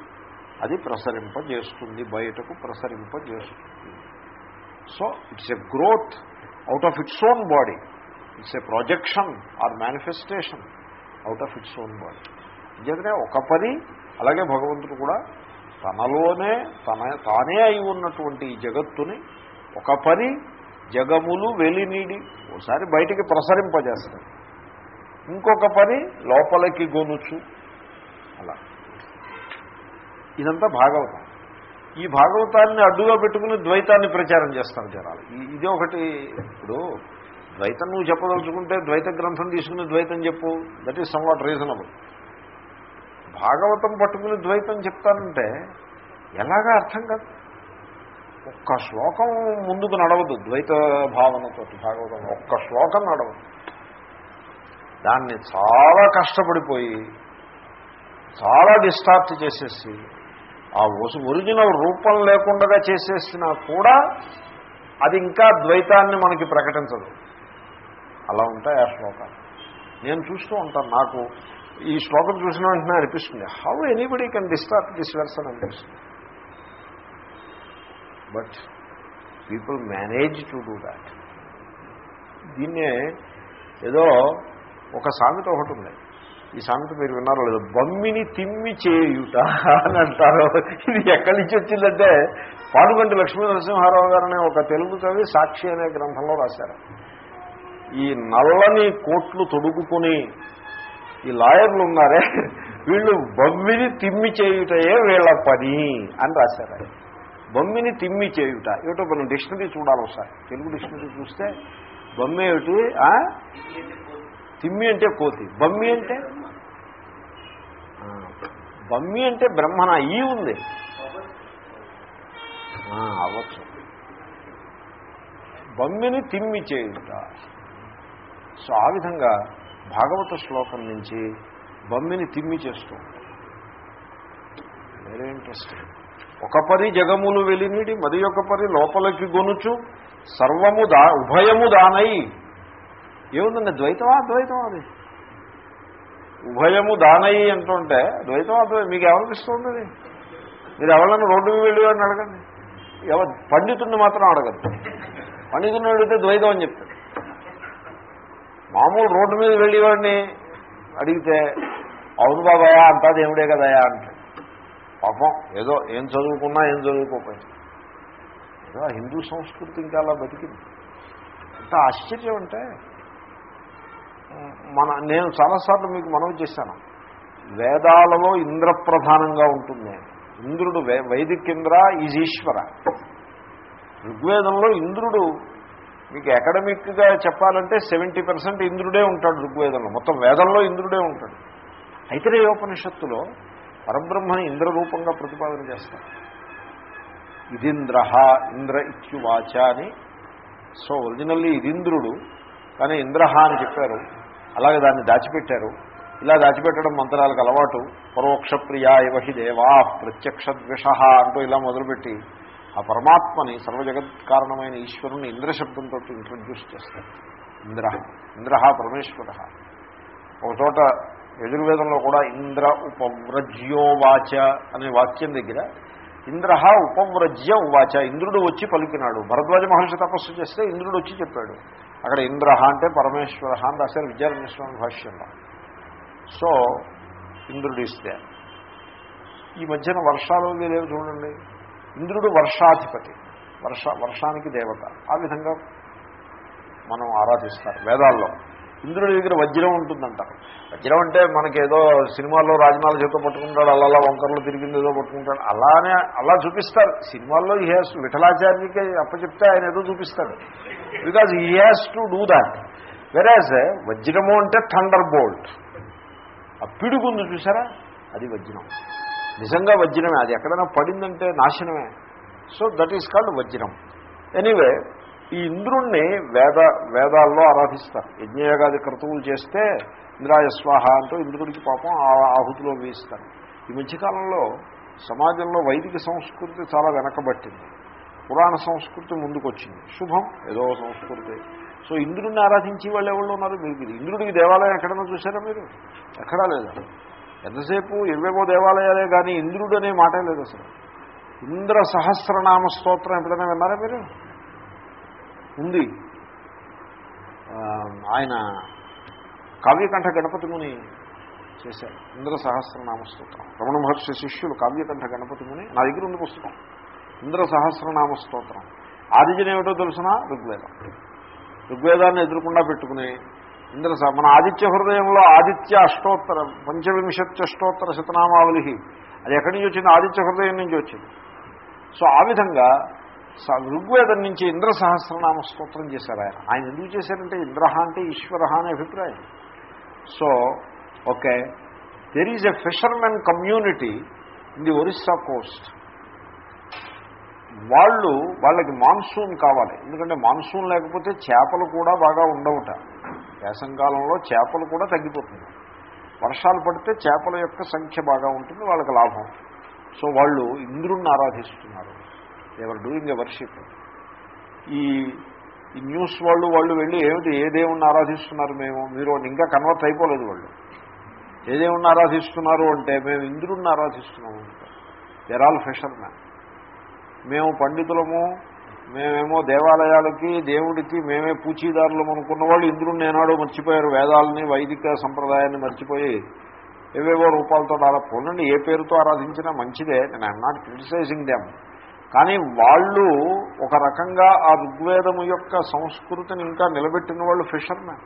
అది ప్రసరింపజేస్తుంది బయటకు ప్రసరింపజేస్తుంది. So it's a growth out of its own body. It's a projection or manifestation out of its own body. ఎందుకంటే ఒక పని అలాగే భగవంతుడు కూడా తనలోనే తన తానే అయి ఉన్నటువంటి ఈ జగత్తుని ఒక పని జగములు వెలినీడి ఓసారి బయటికి ప్రసరింపజేస్తాడు ఇంకొక పని లోపలికి గొనుచు. అలా. ఇదంతా భాగవతం. ఈ భాగవతాన్ని అడ్డుగా పెట్టుకుని ద్వైతాన్ని ప్రచారం చేస్తారు జనాలు. ఇది ఒకటి. ఇప్పుడు ద్వైతం నువ్వు చెప్పదలుచుకుంటే ద్వైత గ్రంథం తీసుకుని ద్వైతం చెప్పు. That is somewhat reasonable Bhagavatam పట్టుకుని ద్వైతం చెప్తానంటే ఎలాగా అర్థం కాదు? ఒక్క శ్లోకం ముందుకు నడవదు ద్వైత భావనతో భాగవతం. ఒక్క శ్లోకం నడవదు. దాన్ని చాలా కష్టపడిపోయి చాలా డిస్టార్ట్ చేసేసి ఆ ఒరిజినల్ రూపం లేకుండా చేసేసినా కూడా అది ఇంకా ద్వైతాన్ని మనకి ప్రకటించదు. అలా ఉంటాయి ఆ శ్లోకాలు. నేను చూస్తూ ఉంటాను. నాకు ఈ శ్లోకం చూసిన వెంటనే అనిపిస్తుంది how anybody can distort this version అనిపిస్తుంది. But people manage to do that. దీన్నే ఏదో ఒక సామెత ఒకటి ఉంది. ఈ సామెత మీరు విన్నారో లేదో బమ్మిని తిమ్మి చేయుట అని అంటారు. ఇది ఎక్కడి నుంచి వచ్చిందంటే పాడుగంటి లక్ష్మీ నరసింహారావు గారు అనే ఒక తెలుగు కవి సాక్షి అనే గ్రంథంలో రాశారు. ఈ నల్లని కోట్లు తొడుగుకుని ఈ లాయర్లు ఉన్నారే వీళ్ళు బమ్మిని తిమ్మి చేయుటయే వీళ్ళ పని అని రాశారు బొమ్మిని తిమ్మి చేయుట. ఏమిటో మనం డిక్షనరీ చూడాలి ఒకసారి. తెలుగు డిక్షనరీ చూస్తే బొమ్మి ఏమిటి? తిమ్మి అంటే కోతి. బమ్మి అంటే? బమ్మి అంటే బ్రహ్మణ ఈ ఉంది. ఆ, అవ్వచ్చు. బమ్మిని తిమ్మి చేయుట. సో ఆ విధంగా భాగవత శ్లోకం నుంచి బమ్మిని తిమ్మి చేస్తూ ఉంటాం వెరీ ఇంట్రెస్టింగ్ ఒక పరి జగములు వెలినిడి మరి ఒక పరి లోపలికి గొనుచు. సర్వము దా ఉభయము దానై. ఏముందండి? ద్వైతమా? ద్వైతమా అది? ఉభయము దానయ్యి అంటుంటే ద్వైతం అద్వైతం మీకు ఎవరికిస్తుంది అది మీరు ఎవరైనా రోడ్డు మీద వెళ్ళి వాడిని అడగండి. ఎవరు? పండితుడిని మాత్రం అడగద్దు పండితుడిని అడిగితే ద్వైతం అని చెప్తాడు మామూలు రోడ్డు మీద వెళ్ళేవాడిని అడిగితే అవును బాబాయా అంతా దేవుడే కదయా అంటాడు పాపం ఏదో ఏం చదువుకున్నా ఏం చదువుకోకపోయింది ఏదో హిందూ సంస్కృతి ఇంకా అలా బతికింది. ఎంత ఆశ్చర్యం అంటే మన నేను చాలాసార్లు మీకు మనవి చేశాను. వేదాలలో ఇంద్ర ప్రధానంగా ఉంటుంది. ఇంద్రుడు వై- వైదిక్ ఇంద్ర ఈజ్ ఈశ్వర ఋగ్వేదంలో ఇంద్రుడు మీకు అకాడమిక్గా చెప్పాలంటే సెవెంటీ పర్సెంట్ ఇంద్రుడే ఉంటాడు ఋగ్వేదంలో. మొత్తం వేదంలో ఇంద్రుడే ఉంటాడు. ఐతరేయోపనిషత్తులో పరబ్రహ్మని ఇంద్ర రూపంగా ప్రతిపాదన చేస్తారు ఇదింద్ర ఇంద్ర ఇత్యువాచ అని. సో ఒరిజినల్లీ ఇదింద్రుడు కానీ ఇంద్రహ అని చెప్పారు. అలాగే దాన్ని దాచిపెట్టారు. ఇలా దాచిపెట్టడం మంత్రాలకు అలవాటు. పరోక్ష ప్రియా ఇవహి దేవా ప్రత్యక్ష ద్విష అంటూ ఇలా మొదలుపెట్టి ఆ పరమాత్మని సర్వజగత్ కారణమైన ఈశ్వరుని ఇంద్రశబ్దంతో ఇంట్రడ్యూస్ చేస్తారు. ఇంద్ర ఇంద్ర పరమేశ్వర. ఒక చోట యజుర్వేదంలో కూడా ఇంద్ర ఉపవ్రజ్యోవాచ అనే వాక్యం దగ్గర ఇంద్ర ఉపవ్రజ్య ఉవాచ ఇంద్రుడు వచ్చి పలికినాడు. భరద్వాజ మహర్షి తపస్సు చేస్తే ఇంద్రుడు వచ్చి చెప్పాడు. అక్కడ ఇంద్ర అంటే పరమేశ్వర అని రాశారు విద్యారణ్యస్వామి భాష్యంలో సో ఇంద్రుడు ఇస్తే. ఈ మధ్యన వర్షాలు లేవు చూడండి. ఇంద్రుడు వర్షాధిపతి. వర్ష వర్షానికి దేవత. ఆ విధంగా మనం ఆరాధిస్తారు వేదాల్లో. ఇంద్రుడి దగ్గర వజ్రం ఉంటుందంటారు వజ్రం అంటే మనకేదో సినిమాల్లో రాజమాల చేత పట్టుకుంటాడు అలా అలా వంకర్లు తిరిగింది ఏదో పట్టుకుంటాడు. అలానే అలా చూపిస్తారు. సినిమాల్లో ఈ హ్యాస్ విఠలాచార్యకి అప్పచెప్తే ఆయన ఏదో చూపిస్తాడు. బికాజ్ ఈ హ్యాస్ టు డూ దాట్ వెరాజ్ వజ్రము అంటే థండర్ బోల్ట్ ఆ పిడుగుంది చూసారా అది వజ్రం. నిజంగా వజ్రమే. అది ఎక్కడైనా పడిందంటే నాశనమే. సో దట్ ఈస్ కాల్డ్ వజ్రం. ఎనీవే ఈ ఇంద్రుణ్ణి వేద వేదాల్లో ఆరాధిస్తారు. యజ్ఞయాగాది క్రతువులు చేస్తే ఇంద్రాయ స్వాహ అంటూ ఇంద్రుడికి పాపం ఆ ఆహుతిలో వేయిస్తారు. ఈ మధ్యకాలంలో సమాజంలో వైదిక సంస్కృతి చాలా వెనకబట్టింది. పురాణ సంస్కృతి ముందుకొచ్చింది. శుభం ఏదో సంస్కృతి. సో ఇంద్రుడిని ఆరాధించి వాళ్ళు ఎవరు ఉన్నారు? మీకు ఇంద్రుడికి దేవాలయం ఎక్కడైనా చూసారా మీరు? ఎక్కడా లేదా? ఎంతసేపు ఇరవేమో దేవాలయాలే కానీ ఇంద్రుడు అనే మాటే లేదు అసలు. ఇంద్ర సహస్రనామ స్తోత్రం ఎప్పుడైనా విన్నారా మీరు? ఉంది. ఆయన కావ్యకంఠ గణపతి ముని చేశారు. ఇంద్ర సహస్రనామ స్తోత్రం. రమణ మహర్షి శిష్యులు కావ్యకంఠ గణపతి ముని నా దగ్గర ఉంది పుస్తకం. ఇంద్ర సహస్రనామ స్తోత్రం. ఆదిజన ఏమిటో తెలుసిన? ఋగ్వేదం. ఋగ్వేదాన్ని ఎదురుకుండా పెట్టుకుని ఇంద్ర మన ఆదిత్య హృదయంలో ఆదిత్య అష్టోత్తర పంచవింశత్య అష్టోత్తర శతనామావళి అది ఎక్కడి నుంచి వచ్చింది? ఆదిత్య హృదయం నుంచి వచ్చింది. సో ఆ విధంగా ఋగ్వేదం నుంచి ఇంద్ర సహస్రనామ స్తోత్రం చేశారు ఆయన. ఆయన ఎందుకు చేశారంటే ఇంద్ర అంటే ఈశ్వర అనే అభిప్రాయం. So okay. There is a fishermen community in the Orissa coast వాళ్ళు వాళ్ళకి మాన్సూన్ కావాలి. ఎందుకంటే మాన్సూన్ లేకపోతే చేపలు కూడా బాగా ఉండవుట. వేసంకాలంలో చేపలు కూడా తగ్గిపోతుంది. వర్షాలు పడితే చేపల యొక్క సంఖ్య బాగా ఉంటుంది వాళ్ళకి లాభం. సో వాళ్ళు ఇంద్రుణ్ణి ఆరాధిస్తున్నారు. దేవర్ డూయింగ్ ఎ వర్షిప్ ఈ ఈ న్యూస్ వాళ్ళు వాళ్ళు వెళ్ళి ఏమిటి ఏ దేవుణ్ణి ఆరాధిస్తున్నారు మేము? మీరు ఇంకా కన్వర్ట్ అయిపోలేదు వాళ్ళు. ఏ దేవుణ్ణి ఆరాధిస్తున్నారు అంటే మేము ఇంద్రుణ్ణి ఆరాధిస్తున్నాము దేర్ ఆల్ ఫెషర్ మ్యాన్ మేము పండితులము మేమేమో దేవాలయాలకి దేవుడికి మేమే పూచీదారులం అనుకున్న వాళ్ళు ఇంద్రుడిని ఏనాడో మర్చిపోయారు. వేదాలని వైదిక సంప్రదాయాన్ని మర్చిపోయి ఏవేవో రూపాలతో అలా పోనండి. ఏ పేరుతో ఆరాధించినా మంచిదే. నేను ఐఎమ్ నాట్ క్రిటిసైజింగ్ దెమ్ కానీ వాళ్ళు ఒక రకంగా ఆ ఋగ్వేదము యొక్క సంస్కృతిని ఇంకా నిలబెట్టిన వాళ్ళు ఫిషర్మెన్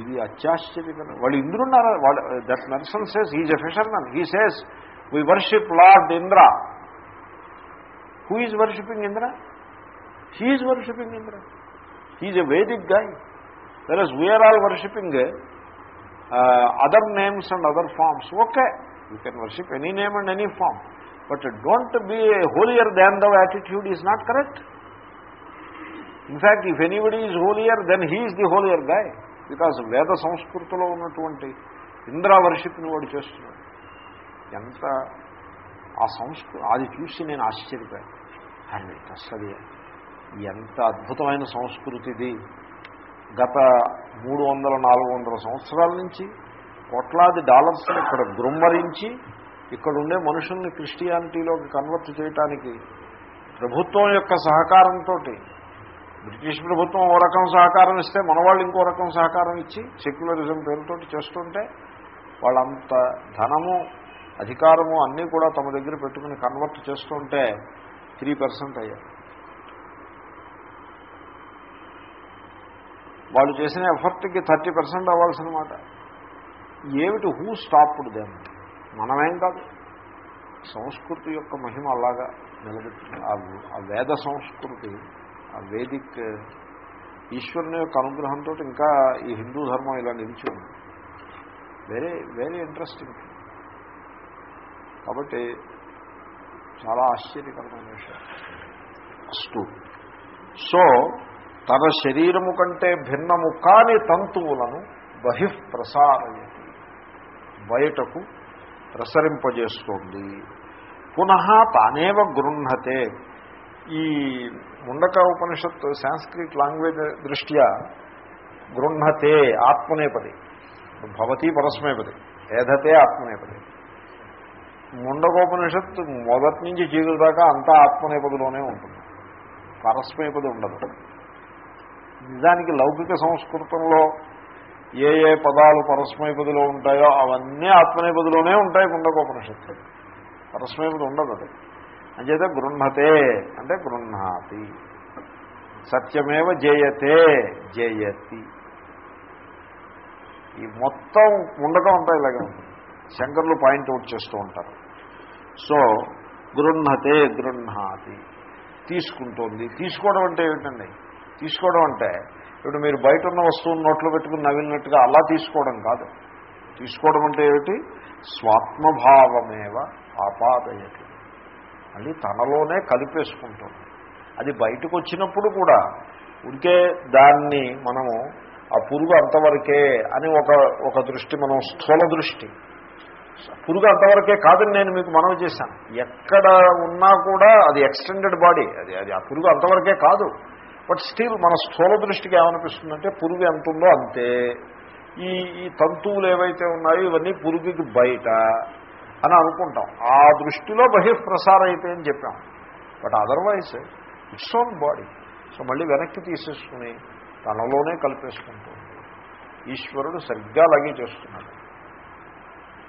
ఇది అత్యాశ్చర్యకరం. వాళ్ళు ఇంద్రున్నారు? వాళ్ళు that person says he's a fishermen he says we worship lord Indra who is worshipping Indra he is worshipping Indra he's a vedic guy whereas we are all worshipping other names and other forms okay you can worship any name and any form but don't be holier than thou attitude is not correct in fact if anybody is holier then he is the holier guy because Veda సంస్కృతిలో ఉన్నటువంటి ఇంద్ర వర్షిప్ని వాడు చేస్తున్నాడు. ఎంత ఆ సంస్కృ అది చూసి నేను ఆశ్చర్యపోయాను. అరే అసలు ఎంత అద్భుతమైన సంస్కృతిది గత మూడు వందల నాలుగు వందల సంవత్సరాల నుంచి కోట్లాది డాలర్స్ని ఇక్కడ గృమ్మరించి ఇక్కడ ఉండే మనుషుల్ని క్రిస్టియానిటీలోకి కన్వర్ట్ చేయటానికి ప్రభుత్వం యొక్క సహకారంతో బ్రిటిష్ ప్రభుత్వం ఓ రకం సహకారం ఇస్తే మన వాళ్ళు ఇంకో రకం సహకారం ఇచ్చి సెక్యులరిజం పేరుతోటి చేస్తుంటే వాళ్ళంత ధనము అధికారము అన్నీ కూడా తమ దగ్గర పెట్టుకుని కన్వర్ట్ చేస్తుంటే త్రీ పర్సెంట్ అయ్యారు వాళ్ళు చేసిన ఎఫర్ట్కి థర్టీ పర్సెంట్ అవ్వాల్సిన మాట. ఏమిటి హూ స్టాప్డ్ దెమ్ మనమేం కాదు. సంస్కృతి యొక్క మహిమ అలాగా నిలబెట్టింది. ఆ- వేద సంస్కృతి ఆ వేదిక్ ఈశ్వరుని యొక్క అనుగ్రహంతో ఇంకా ఈ హిందూ ధర్మం ఇలా నిలిచి ఉంది. వెరీ వెరీ ఇంట్రెస్టింగ్ కాబట్టి చాలా ఆశ్చర్యకరమైన విషయం. అస్తు. సో తన శరీరము కంటే భిన్నము కాని తంతువులను బహిఃప్రసారయతి. బయటకు ప్రసరింపజేస్తోంది. పునః తానేవ గృహతే ఈ ముండక ఉపనిషత్తు సాంస్క్రిట్ లాంగ్వేజ్ దృష్ట్యా గృహతే ఆత్మనేపది. భవతి పరస్మేపది. ఏధతే ఆత్మనేపది. ముండకోపనిషత్తు మొదటి నుంచి చీకుల దాకా అంతా ఆత్మనేపదిలోనే ఉంటుంది. పరస్మేపది ఉండదు. నిజానికి లౌకిక సంస్కృతంలో ఏ ఏ పదాలు పరస్మైపదిలో ఉంటాయో అవన్నీ ఆత్మనేపదిలోనే ఉంటాయి ముండకోపనిషత్తు పరస్మైపది ఉండదు అది. అంచేతే గృహతే అంటే గృహాతి సత్యమేవ జయతే జయతి. ఈ మొత్తం ఉండగా అంతా ఇలాగే ఉంటుంది. శంకర్లు పాయింట్అవుట్ చేస్తూ ఉంటారు. సో గృహతే గృహాతి తీసుకుంటోంది. తీసుకోవడం అంటే ఏమిటండి? తీసుకోవడం అంటే ఇప్పుడు మీరు బయట ఉన్న వస్తువును నోట్లో పెట్టుకుని నవ్వినట్టుగా అలా తీసుకోవడం కాదు. తీసుకోవడం అంటే ఏమిటి? స్వాత్మభావమేవ ఆపాదయతి. మళ్ళీ తనలోనే కలిపేసుకుంటుంది. అది బయటకు వచ్చినప్పుడు కూడా ఉడికే దాన్ని మనము ఆ పురుగు అంతవరకే అని ఒక ఒక దృష్టి మనం స్థూల దృష్టి. పురుగు అంతవరకే కాదని నేను మీకు మనవి చేశాను. ఎక్కడ ఉన్నా కూడా అది ఎక్స్టెండెడ్ బాడీ. అది అది ఆ పురుగు అంతవరకే కాదు. బట్ స్టిల్ మన స్థూల దృష్టికి ఏమనిపిస్తుందంటే పురుగు ఎంత ఉందో అంతే. ఈ ఈ తంతువులు ఏవైతే ఉన్నాయో ఇవన్నీ పురుగుకి బయట అని అనుకుంటాం. ఆ దృష్టిలో బహిఃప్రసారం అయితే అని చెప్పాం. But otherwise its own body so మళ్ళీ వెనక్కి తీసేసుకుని తనలోనే కలిపేసుకుంటుంది ఈశ్వరుడు సరిగ్గా అలాగే చేస్తున్నాడు.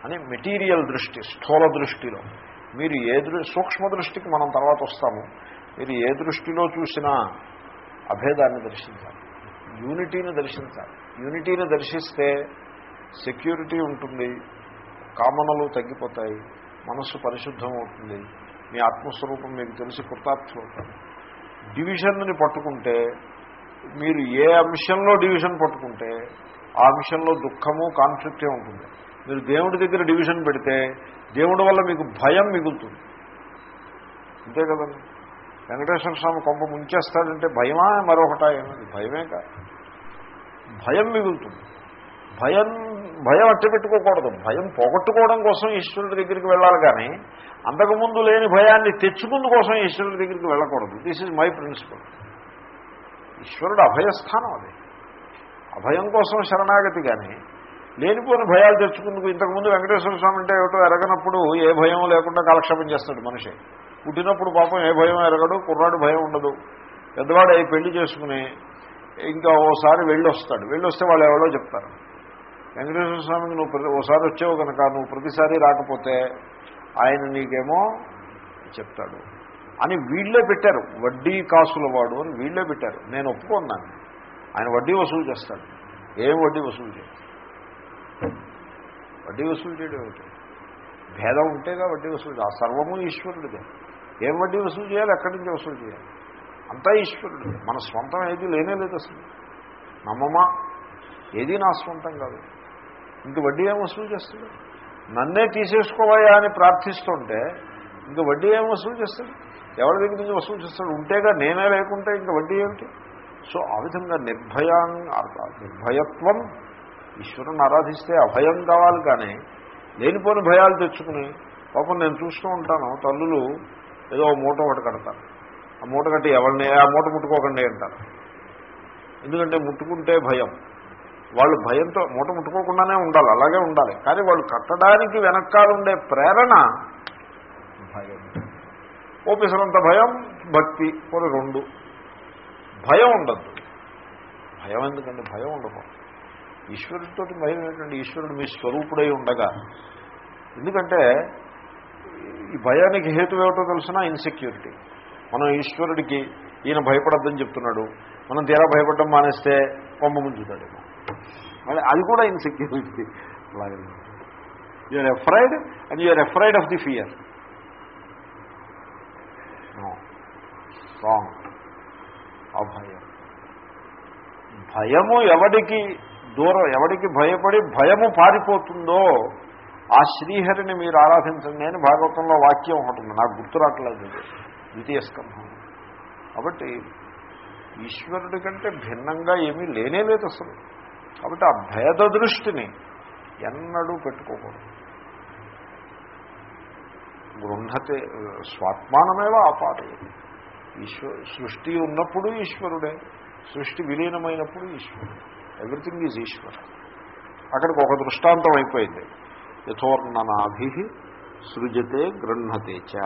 అని మెటీరియల్ దృష్టి స్థూల దృష్టిలో. మీరు ఏ దృ సూక్ష్మ దృష్టికి మనం తర్వాత వస్తాము. మీరు ఏ దృష్టిలో చూసినా అభేదాన్ని దర్శించాలి. యూనిటీని దర్శించాలి. యూనిటీని దర్శిస్తే సెక్యూరిటీ ఉంటుంది కామనలు తగ్గిపోతాయి మనస్సు పరిశుద్ధం అవుతుంది మీ ఆత్మస్వరూపం మీకు తెలిసి కృతార్థులు అవుతారు డివిజన్ని పట్టుకుంటే మీరు ఏ అంశంలో డివిజన్ పట్టుకుంటే ఆ అంశంలో దుఃఖము కాన్ఫ్లిక్టే ఉంటుంది. మీరు దేవుడి దగ్గర డివిజన్ పెడితే దేవుడి వల్ల మీకు భయం మిగులుతుంది. అంతే కదండి? వెంకటేశ్వర స్వామి కొంప ముంచేస్తాడంటే భయమా? మరొకటా ఏమిటి భయమే కాదు. భయం మిగులుతుంది. భయం భయం అట్టి పెట్టుకోకూడదు. భయం పోగొట్టుకోవడం కోసం ఈశ్వరుడి దగ్గరికి వెళ్ళాలి కానీ అంతకుముందు లేని భయాన్ని తెచ్చుకుందు కోసం ఈశ్వరుడి దగ్గరికి వెళ్ళకూడదు. దిస్ ఈజ్ మై ప్రిన్సిపల్ ఈశ్వరుడు అభయస్థానం అది. అభయం కోసం శరణాగతి కానీ లేనిపోని భయాలు తెచ్చుకుందుకు ఇంతకుముందు వెంకటేశ్వర స్వామి అంటే ఏమిటో ఎరగనప్పుడు ఏ భయం లేకుండా కాలక్షేపం చేస్తాడు మనిషి. పుట్టినప్పుడు పాపం ఏ భయం ఎరగడు కుర్రాడు భయం ఉండదు. పెద్దవాడు అయి పెళ్ళి చేసుకుని ఇంకా ఓసారి వెళ్ళి వస్తాడు వెళ్ళి వస్తే వాళ్ళు ఎవరో చెప్తారు. వెంకటేశ్వర స్వామికి నువ్వు ప్రతి ఓసారి వచ్చావు కనుక నువ్వు ప్రతిసారి రాకపోతే ఆయన నీకేమో చెప్తాడు. అని వీళ్ళే పెట్టారు. వడ్డీ కాసుల వాడు అని వీళ్ళే పెట్టారు. నేను ఒప్పుకున్నాను ఆయన వడ్డీ వసూలు చేస్తాడు. ఏం వడ్డీ వసూలు చేయడు? వడ్డీ వసూలు చేయడం ఏమిటి? భేదం ఉంటేగా వడ్డీ వసూలు ఆ సర్వము ఈశ్వరుడిదే. ఏం వడ్డీ వసూలు చేయాలి? ఎక్కడి నుంచి వసూలు చేయాలి? అంతా ఈశ్వరుడు. మన స్వంతం ఏది లేనే లేదు అసలు. నమ్మమా? ఏది నా స్వంతం కాదు. ఇంక వడ్డీ ఏం వసూలు చేస్తుంది నన్నే తీసేసుకోవాయా అని ప్రార్థిస్తుంటే ఇంక వడ్డీ ఏం వసూలు చేస్తుంది ఎవరి దగ్గర నుంచి వసూలు చేస్తాడు? ఉంటేగా నేనే లేకుంటే ఇంక వడ్డీ ఏమిటి? సో ఆ విధంగా నిర్భయం నిర్భయత్వం ఈశ్వరుని ఆరాధిస్తే అభయం కావాలి కానీ లేనిపోని భయాలు తెచ్చుకుని పాపం నేను చూస్తూ ఉంటాను తల్లులు ఏదో మూట ఒకటి కడతారు. ఆ మూట కట్టి ఎవరిని ఆ మూట ముట్టుకోకండి అంటారు. ఎందుకంటే ముట్టుకుంటే భయం. వాళ్ళు భయంతో మూట ముట్టుకోకుండానే ఉండాలి అలాగే ఉండాలి. కానీ వాళ్ళు కట్టడానికి వెనకాల ఉండే ప్రేరణ భయం. ఓపెసరంత భయం భక్తి కొన్ని రెండు. భయం ఉండద్దు భయం ఎందుకండి? భయం ఉండకూడదు ఈశ్వరుడితో భయం ఏంటంటే ఈశ్వరుడు మీ స్వరూపుడై ఉండగా. ఎందుకంటే ఈ భయానికి హేతు ఏమిటో తెలిసిన? ఇన్సెక్యూరిటీ మనం ఈశ్వరుడికి ఈయన భయపడద్దని చెప్తున్నాడు. మనం తీరా భయపడడం మానేస్తే కొమ్మ ముంచుతాడు మళ్ళీ అది కూడా ఇన్సెక్యూరిటీ అలాగే. You're afraid and you're afraid of the fear wrong అభయం. భయము ఎవడికి దూరం ఎవడికి భయపడి భయము పారిపోతుందో ఆ శ్రీహరిని మీరు ఆరాధించండి అని భాగవతంలో వాక్యం ఉంటుంది నాకు గుర్తురాట్లేదు ద్వితీయ స్కంధం. కాబట్టి ఈశ్వరుడి కంటే భిన్నంగా ఏమీ లేనే లేదు అసలు. కాబట్టి ఆ భేద దృష్టిని ఎన్నడూ పెట్టుకోకూడదు. గృహతే స్వాత్మానమేవ ఆపాదే ఈశ్వ సృష్టి ఉన్నప్పుడు ఈశ్వరుడే సృష్టి విలీనమైనప్పుడు ఈశ్వరుడే. ఎవ్రీథింగ్ ఈజ్ ఈశ్వర్ అక్కడికి ఒక దృష్టాంతం అయిపోయింది. యథోర్ణనాభి సృజతే గృహతే చ.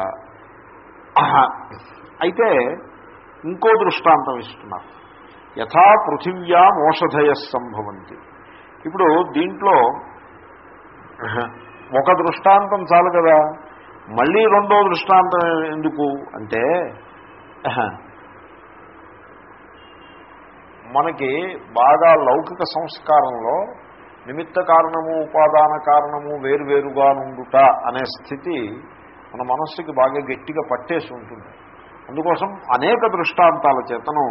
అయితే ఇంకో దృష్టాంతం ఇస్తున్నారు. యథా పృథివ్యా మోషధయ సంభవంతి. ఇప్పుడు దీంట్లో ఒక దృష్టాంతం చాలు కదా. మళ్ళీ రెండో దృష్టాంతం ఎందుకు అంటే మనకి బాగా లౌకిక సంస్కారంలో నిమిత్త కారణము ఉపాదాన కారణము వేరువేరుగా నుండుట అనే స్థితి మన మనస్సుకి బాగా గట్టిగా పట్టేసి ఉంటుంది. అందుకోసం అనేక దృష్టాంతాల చేతను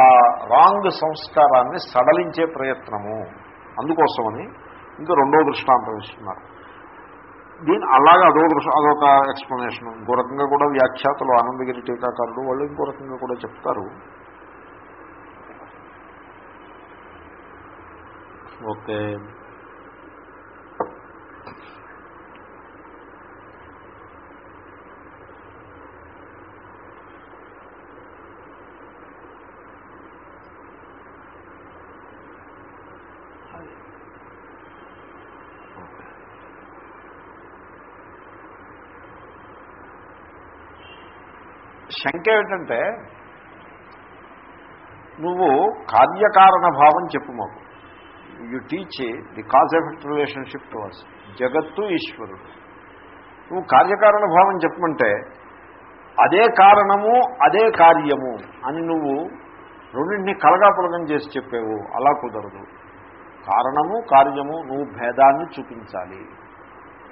ఆ రాంగ్ సంస్కారాన్ని సడలించే ప్రయత్నము. అందుకోసమని ఇంకా రెండో దృష్టాంతం ఇస్తున్నారు. దీని అలాగే అదో దృష్ట అదొక ఎక్స్ప్లెనేషన్ ఇంకో రకంగా కూడా వ్యాఖ్యాతలు ఆనందగిరి టీకాకారులు వాళ్ళు ఇంకో రకంగా కూడా చెప్తారు. ఓకే. శంక ఏమిటంటే నువ్వు కార్యకారణ భావం చెప్పు మాకు. You teach the cause effect relationship to us జగత్తు ఈశ్వరుడు. నువ్వు కార్యకారణ భావం చెప్పమంటే అదే కారణము అదే కార్యము అని నువ్వు రెండింటినీ కలగాపులగం చేసి చెప్పేవు. అలా కుదరదు. కారణము కార్యము నువ్వు భేదాన్ని చూపించాలి.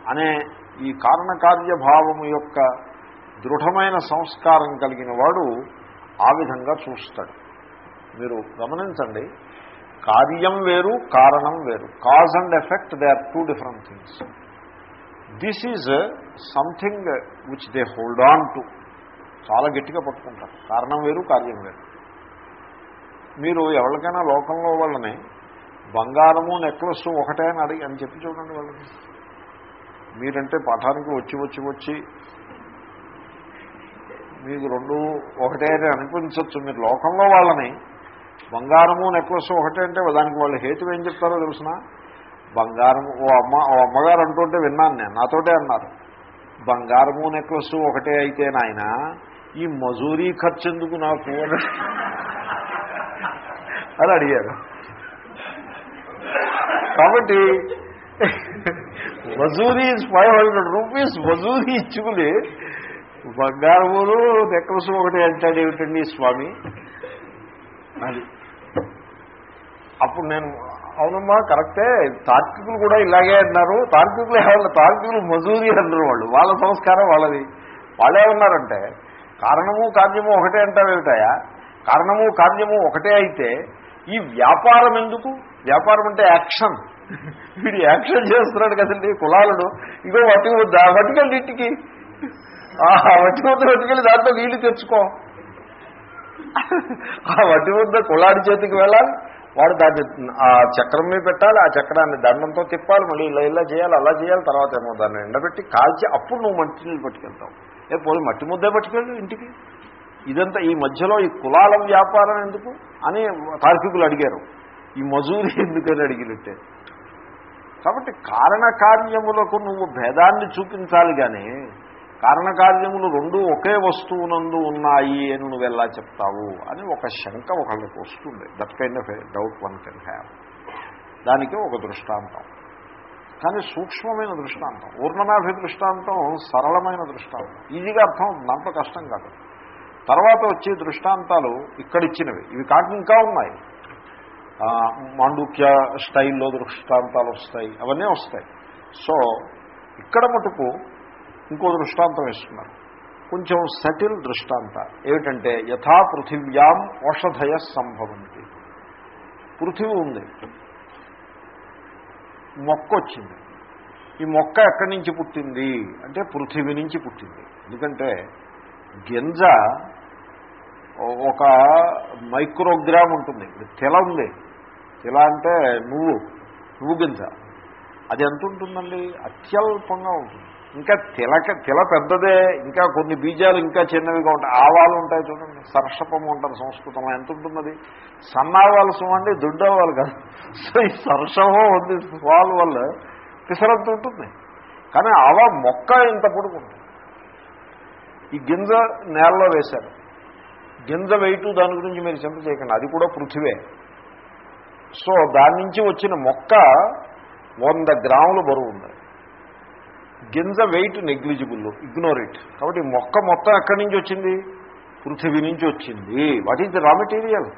అనే ఈ కారణకార్యభావము యొక్క దృఢమైన సంస్కారం కలిగిన వాడు ఆ విధంగా చూస్తాడు. మీరు గమనించండి కార్యం వేరు కారణం వేరు. Cause and effect they are two different things. This is something which they hold on to చాలా గట్టిగా పట్టుకుంటారు. కారణం వేరు కార్యం వేరు. మీరు ఎవరికైనా లోకంలో వాళ్ళని బంగారము నెక్లెస్ ఒకటే అని అడిగి అని చెప్పి చూడండి వాళ్ళని. మీరంటే పాఠానికి వచ్చి వచ్చి వచ్చి మీకు రెండు ఒకటే అని అనిపించవచ్చు మీరు లోకంలో వాళ్ళని బంగారము నెక్లెస్ ఒకటే అంటే దానికి వాళ్ళు హేతు ఏం చెప్తారో తెలుసిన? బంగారము ఓ అమ్మ ఓ అమ్మగారు అంటుంటే విన్నాను నేను నాతోటే అన్నారు. బంగారము నెక్లెస్ ఒకటే అయితే నాయన ఈ మజూరీ ఖర్చు ఎందుకు నాకు? అని అడిగారు. కాబట్టి మజూరీ ఫైవ్ హండ్రెడ్ రూపీస్ మజూరీ ఇచ్చుకుని బంగారములు నెక్లెస్ ఒకటి అంటాడు ఏమిటండి స్వామి? అది. అప్పుడు నేను అవునమ్మా కరెక్టే. తార్కికులు కూడా ఇలాగే అన్నారు. తార్కికులు ఎవరు? తార్కికులు మజూరి అన్నారు వాళ్ళు. వాళ్ళ సంస్కారం వాళ్ళది. వాళ్ళే ఉన్నారంటే. కారణము కార్యము ఒకటే అంటావేమిటాయా కారణము కార్యము ఒకటే అయితే ఈ వ్యాపారం ఎందుకు? వ్యాపారం అంటే యాక్షన్. వీడు యాక్షన్ చేస్తున్నాడు కదండి కులాలను ఇగో వట్టి వద్దా వట్టుకెళ్ళి ఇంటికి. ఆ వట్టి వట్టుకెళ్ళి దాంట్లో నీళ్ళు తెచ్చుకో. ఆ వడ్డీ ముద్ద కులాడి చేతికి వెళ్ళాలి. వాడు దాన్ని ఆ చక్రం మీద పెట్టాలి. ఆ చక్రాన్ని దండంతో తిప్పాలి. మళ్ళీ ఇలా ఇలా చేయాలి అలా చేయాలి. తర్వాత ఏమో దాన్ని ఎండబెట్టి కాల్చి అప్పుడు నువ్వు మట్టి నీళ్ళు పట్టుకెళ్తావు. ఏ పోయి మట్టి ముద్దే పట్టుకెళ్ళు ఇంటికి. ఇదంతా ఈ మధ్యలో ఈ కులాల వ్యాపారం ఎందుకు అని తార్కికులు అడిగారు. ఈ మజూరి ఎందుకని అడిగినట్టే. కాబట్టి కారణకార్యములకు నువ్వు భేదాన్ని చూపించాలి కానీ కారణకార్యములు రెండు ఒకే వస్తువునందు ఉన్నాయి అని నువ్వు ఎలా చెప్తావు అని ఒక శంక ఒకళ్ళకి వస్తుంది. That kind of doubt one can have దానికి ఒక దృష్టాంతం. కానీ సూక్ష్మమైన దృష్టాంతం ఊర్ణనాభి దృష్టాంతం సరళమైన దృష్టాంతం. ఈజీగా అర్థం అవుతుంది దాంట్లో కష్టం కాదు. తర్వాత వచ్చే దృష్టాంతాలు ఇక్కడిచ్చినవి. ఇవి కాక ఇంకా ఉన్నాయి. మాండుక్య మాండూక్య స్టైల్లో దృష్టాంతాలు వస్తాయి అవన్నీ వస్తాయి. సో ఇక్కడ మటుకు ఇంకో దృష్టాంతం ఇస్తున్నారు కొంచెం సటిల్ దృష్టాంత ఏమిటంటే యథా పృథివ్యాం ఔషధయ సంభవంతి. పృథివీ ఉంది. మొక్క వచ్చింది ఈ మొక్క ఎక్కడి నుంచి పుట్టింది? అంటే పృథివీ నుంచి పుట్టింది. ఎందుకంటే గింజ ఒక మైక్రోగ్రామ్ ఉంటుంది. తెల ఉంది. తెల అంటే నువ్వు. నువ్వు గింజ. అది ఎంత ఉంటుందండి? అత్యల్పంగా ఉంటుంది. ఇంకా తిలక తిల పెద్దదే ఇంకా కొన్ని బీజాలు ఇంకా చిన్నవిగా ఉంటాయి. ఆవాలు ఉంటాయి చూడండి సర్షపము ఉంటారు సంస్కృతంలో. ఎంత ఉంటుంది అది సన్నావాలు సుమండి దుడ్డవాళ్ళు కాదు. సో ఈ సర్షమో ఉంది వాల్ వల్ల పిసరంత ఉంటుంది. కానీ ఆవా మొక్క ఇంత పొడుగుంటుంది. ఈ గింజ నేలలో వేశారు. గింజ వెయిట్ దాని గురించి మీరు చింత చేయకండి. అది కూడా పృథివే. సో దాని నుంచి వచ్చిన మొక్క వంద గ్రాములు బరువు ఉంది. గింజ వెయిట్ నెగ్లిజిబుల్ ఇగ్నోర్ ఇట్. కాబట్టి మొక్క మొత్తం ఎక్కడి నుంచి వచ్చింది? పృథివీ నుంచి వచ్చింది. What is the raw material?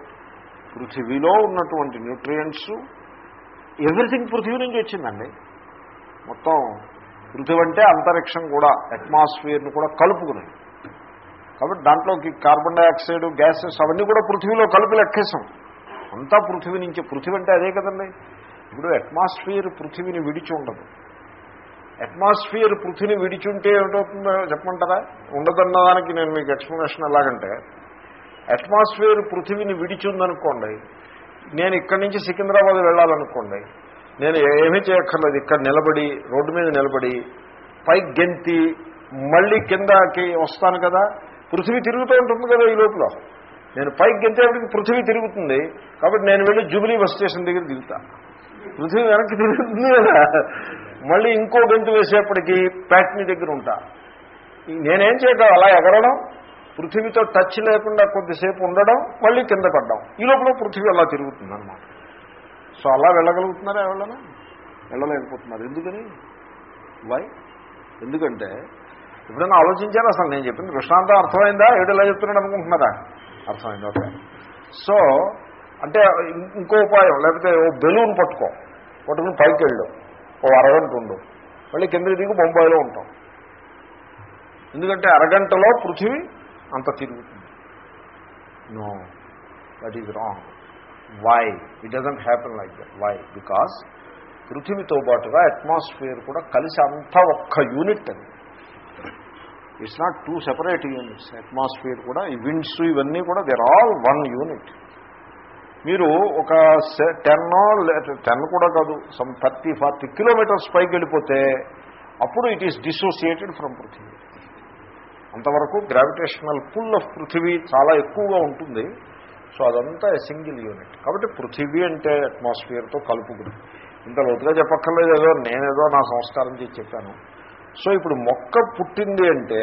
పృథివీలో ఉన్నటువంటి న్యూట్రియంట్స్ ఎవ్రీథింగ్ పృథివీ నుంచి వచ్చిందండి. మొత్తం పృథివీ అంటే అంతరిక్షం కూడా అట్మాస్ఫియర్ని కూడా కలుపుకున్నాయి కాబట్టి దాంట్లోకి కార్బన్ డైఆక్సైడ్ గ్యాసెస్ అవన్నీ కూడా పృథివీలో కలుపు లెక్కేసాం అంతా పృథివీ నుంచి పృథివీ అంటే అదే కదండి. ఇప్పుడు అట్మాస్ఫియర్ పృథివీని విడిచి ఉండదు. అట్మాస్ఫియర్ పృథిని విడిచి ఉంటే ఏమిటవుతుందో చెప్పమంటారా ఉండదన్నదానికి నేను మీకు ఎక్స్ప్లెనేషన్ ఎలాగంటే అట్మాస్ఫియర్ పృథివిని విడిచి ఉందనుకోండి నేను ఇక్కడి నుంచి సికింద్రాబాద్ వెళ్ళాలనుకోండి నేను ఏమీ చేయక్కర్లేదు ఇక్కడ నిలబడి రోడ్డు మీద నిలబడి పైకి గెంతి మళ్ళీ కిందకి వస్తాను కదా పృథివీ తిరుగుతూ ఉంటుంది కదా ఈ లోపల. నేను పైకి గెంతేపటికి పృథివీ తిరుగుతుంది కాబట్టి నేను వెళ్ళి జూబిలీ బస్ స్టేషన్ దగ్గర దిగుతా. పృథివీ వెనక్కి తిరుగుతుంది కదా. మళ్ళీ ఇంకో గంతు వేసేప్పటికీ ప్యాట్ని దగ్గర ఉంటా. నేనేం చేయడం? అలా ఎగరడం పృథివీతో టచ్ లేకుండా కొద్దిసేపు ఉండడం మళ్ళీ కింద పడ్డం. ఈ లోపల పృథివీ అలా తిరుగుతుందన్నమాట. సో అలా వెళ్ళగలుగుతున్నారా ఎవరైనా? వెళ్ళలేకపోతున్నారు. ఎందుకని? వై ఎందుకంటే ఎప్పుడైనా ఆలోచించారా? అసలు నేను చెప్పింది దృష్టాంతం అర్థమైందా? ఏడు ఇలా చెప్తున్నాడు అనుకుంటున్నారా? అర్థమైంది? ఓకే. సో అంటే ఇంకో ఉపాయం లేకపోతే ఓ బెలూన్ పట్టుకో. పట్టుకుని పైకి వెళ్ళు ఓ అరగంట ఉండు. మళ్ళీ కిందకి దిగి బొంబాయిలో ఉంటాం. ఎందుకంటే అరగంటలో పృథివీ అంత తిరుగుతుంది. No that is wrong why it doesn't happen like that why because పృథివీతో పాటుగా అట్మాస్ఫియర్ కూడా కలిసి అంతా ఒక్క యూనిట్ అది. It's not two separate units atmosphere కూడా ఈ విండ్స్ ఇవన్నీ కూడా దేర్ ఆల్ వన్ యూనిట్ మీరు ఒక టెన్ టెన్ కూడా కాదు సమ్ థర్టీ ఫార్టీ కిలోమీటర్స్ పైకి వెళ్ళిపోతే అప్పుడు ఇట్ ఈస్ డిసోసియేటెడ్ ఫ్రమ్ పృథివీ. అంతవరకు గ్రావిటేషనల్ పుల్ ఆఫ్ పృథివీ చాలా ఎక్కువగా ఉంటుంది. సో అదంతా సింగిల్ యూనిట్ కాబట్టి పృథివీ అంటే అట్మాస్ఫియర్తో కలుపుకుని. ఇంత లోతుగా చెప్పక్కర్లేదు ఏదో నేనేదో నా సంస్కారం చేసి చెప్పాను. సో ఇప్పుడు మొక్క పుట్టింది అంటే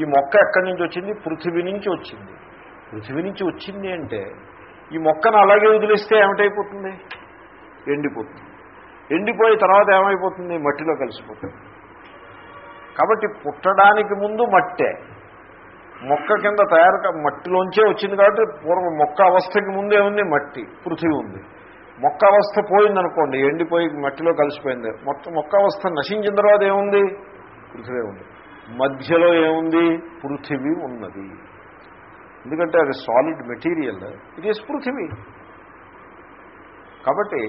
ఈ మొక్క ఎక్కడి నుంచి వచ్చింది? పృథివీ నుంచి వచ్చింది. పృథివీ నుంచి వచ్చింది అంటే ఈ మొక్కను అలాగే వదిలిస్తే ఏమిటైపోతుంది? ఎండిపోతుంది. ఎండిపోయి తర్వాత ఏమైపోతుంది? మట్టిలో కలిసిపోతుంది. కాబట్టి పుట్టడానికి ముందు మట్టే. మొక్క కింద తయారు మట్టిలోంచే వచ్చింది కాబట్టి పూర్వం మొక్క అవస్థకి ముందే ఉంది మట్టి పృథివీ ఉంది. మొక్క అవస్థ పోయిందనుకోండి ఎండిపోయి మట్టిలో కలిసిపోయింది. మొత్తం మొక్క అవస్థ నశించిన తర్వాత ఏముంది? పృథివీ ఉంది. మధ్యలో ఏముంది? పృథివీ ఉన్నది. ఎందుకంటే అది సాలిడ్ మెటీరియల్ ఇట్ ఈస్ పృథివీ. కాబట్టి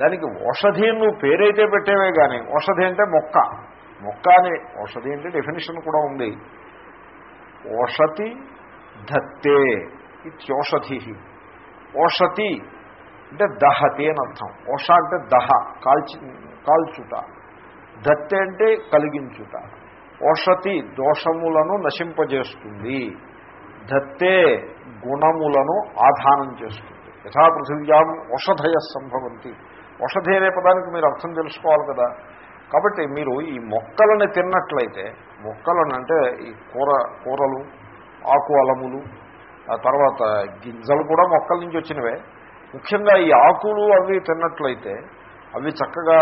దానికి ఔషధి నువ్వు పేరైతే పెట్టేవే కానీ ఔషధి అంటే మొక్క. మొక్క అని ఔషధి అంటే డెఫినేషన్ కూడా ఉంది. ఓషతి ధత్తే ఇత్యోషధి ఓషతి అంటే దహతి అని అర్థం. ఓష అంటే దహ కాల్చి కాల్చుట. ధత్తే అంటే కలిగించుట. ఓషతి దోషములను నశింపజేస్తుంది. ధత్తే గుణములను ఆధానం చేస్తుంది. యథా పృథివ్యాం ఔషధయ సంభవంతి. ఔషధి అనే పదానికి మీరు అర్థం తెలుసుకోవాలి కదా. కాబట్టి మీరు ఈ మొక్కలను తిన్నట్లయితే మొక్కలను అంటే ఈ కూర కూరలు ఆకు అలములు ఆ తర్వాత గింజలు కూడా మొక్కల నుంచి వచ్చినవే. ముఖ్యంగా ఈ ఆకులు అవి తిన్నట్లయితే అవి చక్కగా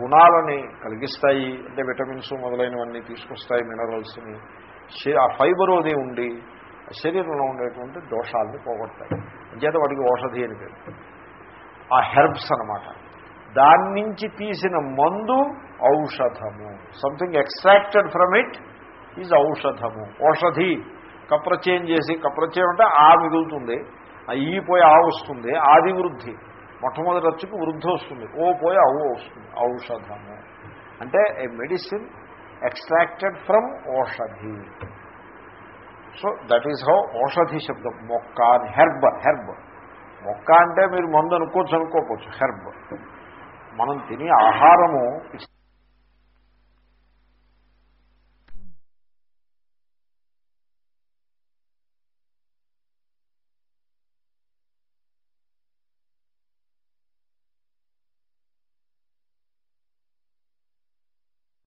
గుణాలని కలిగిస్తాయి. అంటే విటమిన్స్ మొదలైనవన్నీ తీసుకొస్తాయి మినరల్స్ని ఆ ఫైబర్ అది ఉండి శరీరంలో ఉండేటువంటి దోషాలని పోగొడతాయి అంచేత వాటికి ఔషధి అని పేరు. ఆ హెర్బ్స్ అన్నమాట. దాని నుంచి తీసిన మందు ఔషధము. Something extracted from it is ఔషధము. ఔషధి కప్రచయం చేసి కప్రచయం అంటే ఆ మిగులుతుంది. ఆ ఈ పోయి ఆ వస్తుంది ఆది వృద్ధి. మొట్టమొదటి వచ్చుకు వృద్ధి వస్తుంది. ఓ పోయి అవు వస్తుంది. ఔషధము. అంటే a medicine extracted from Aushadhi. So that is how ఔషధి శబ్దం మొక్క అని హెర్బ్ హెర్బ్ మొక్క అంటే మీరు మందు అనుకోవచ్చు అనుకోకపోవచ్చు హెర్బ్ మనం తినే ఆహారము ఇట్స్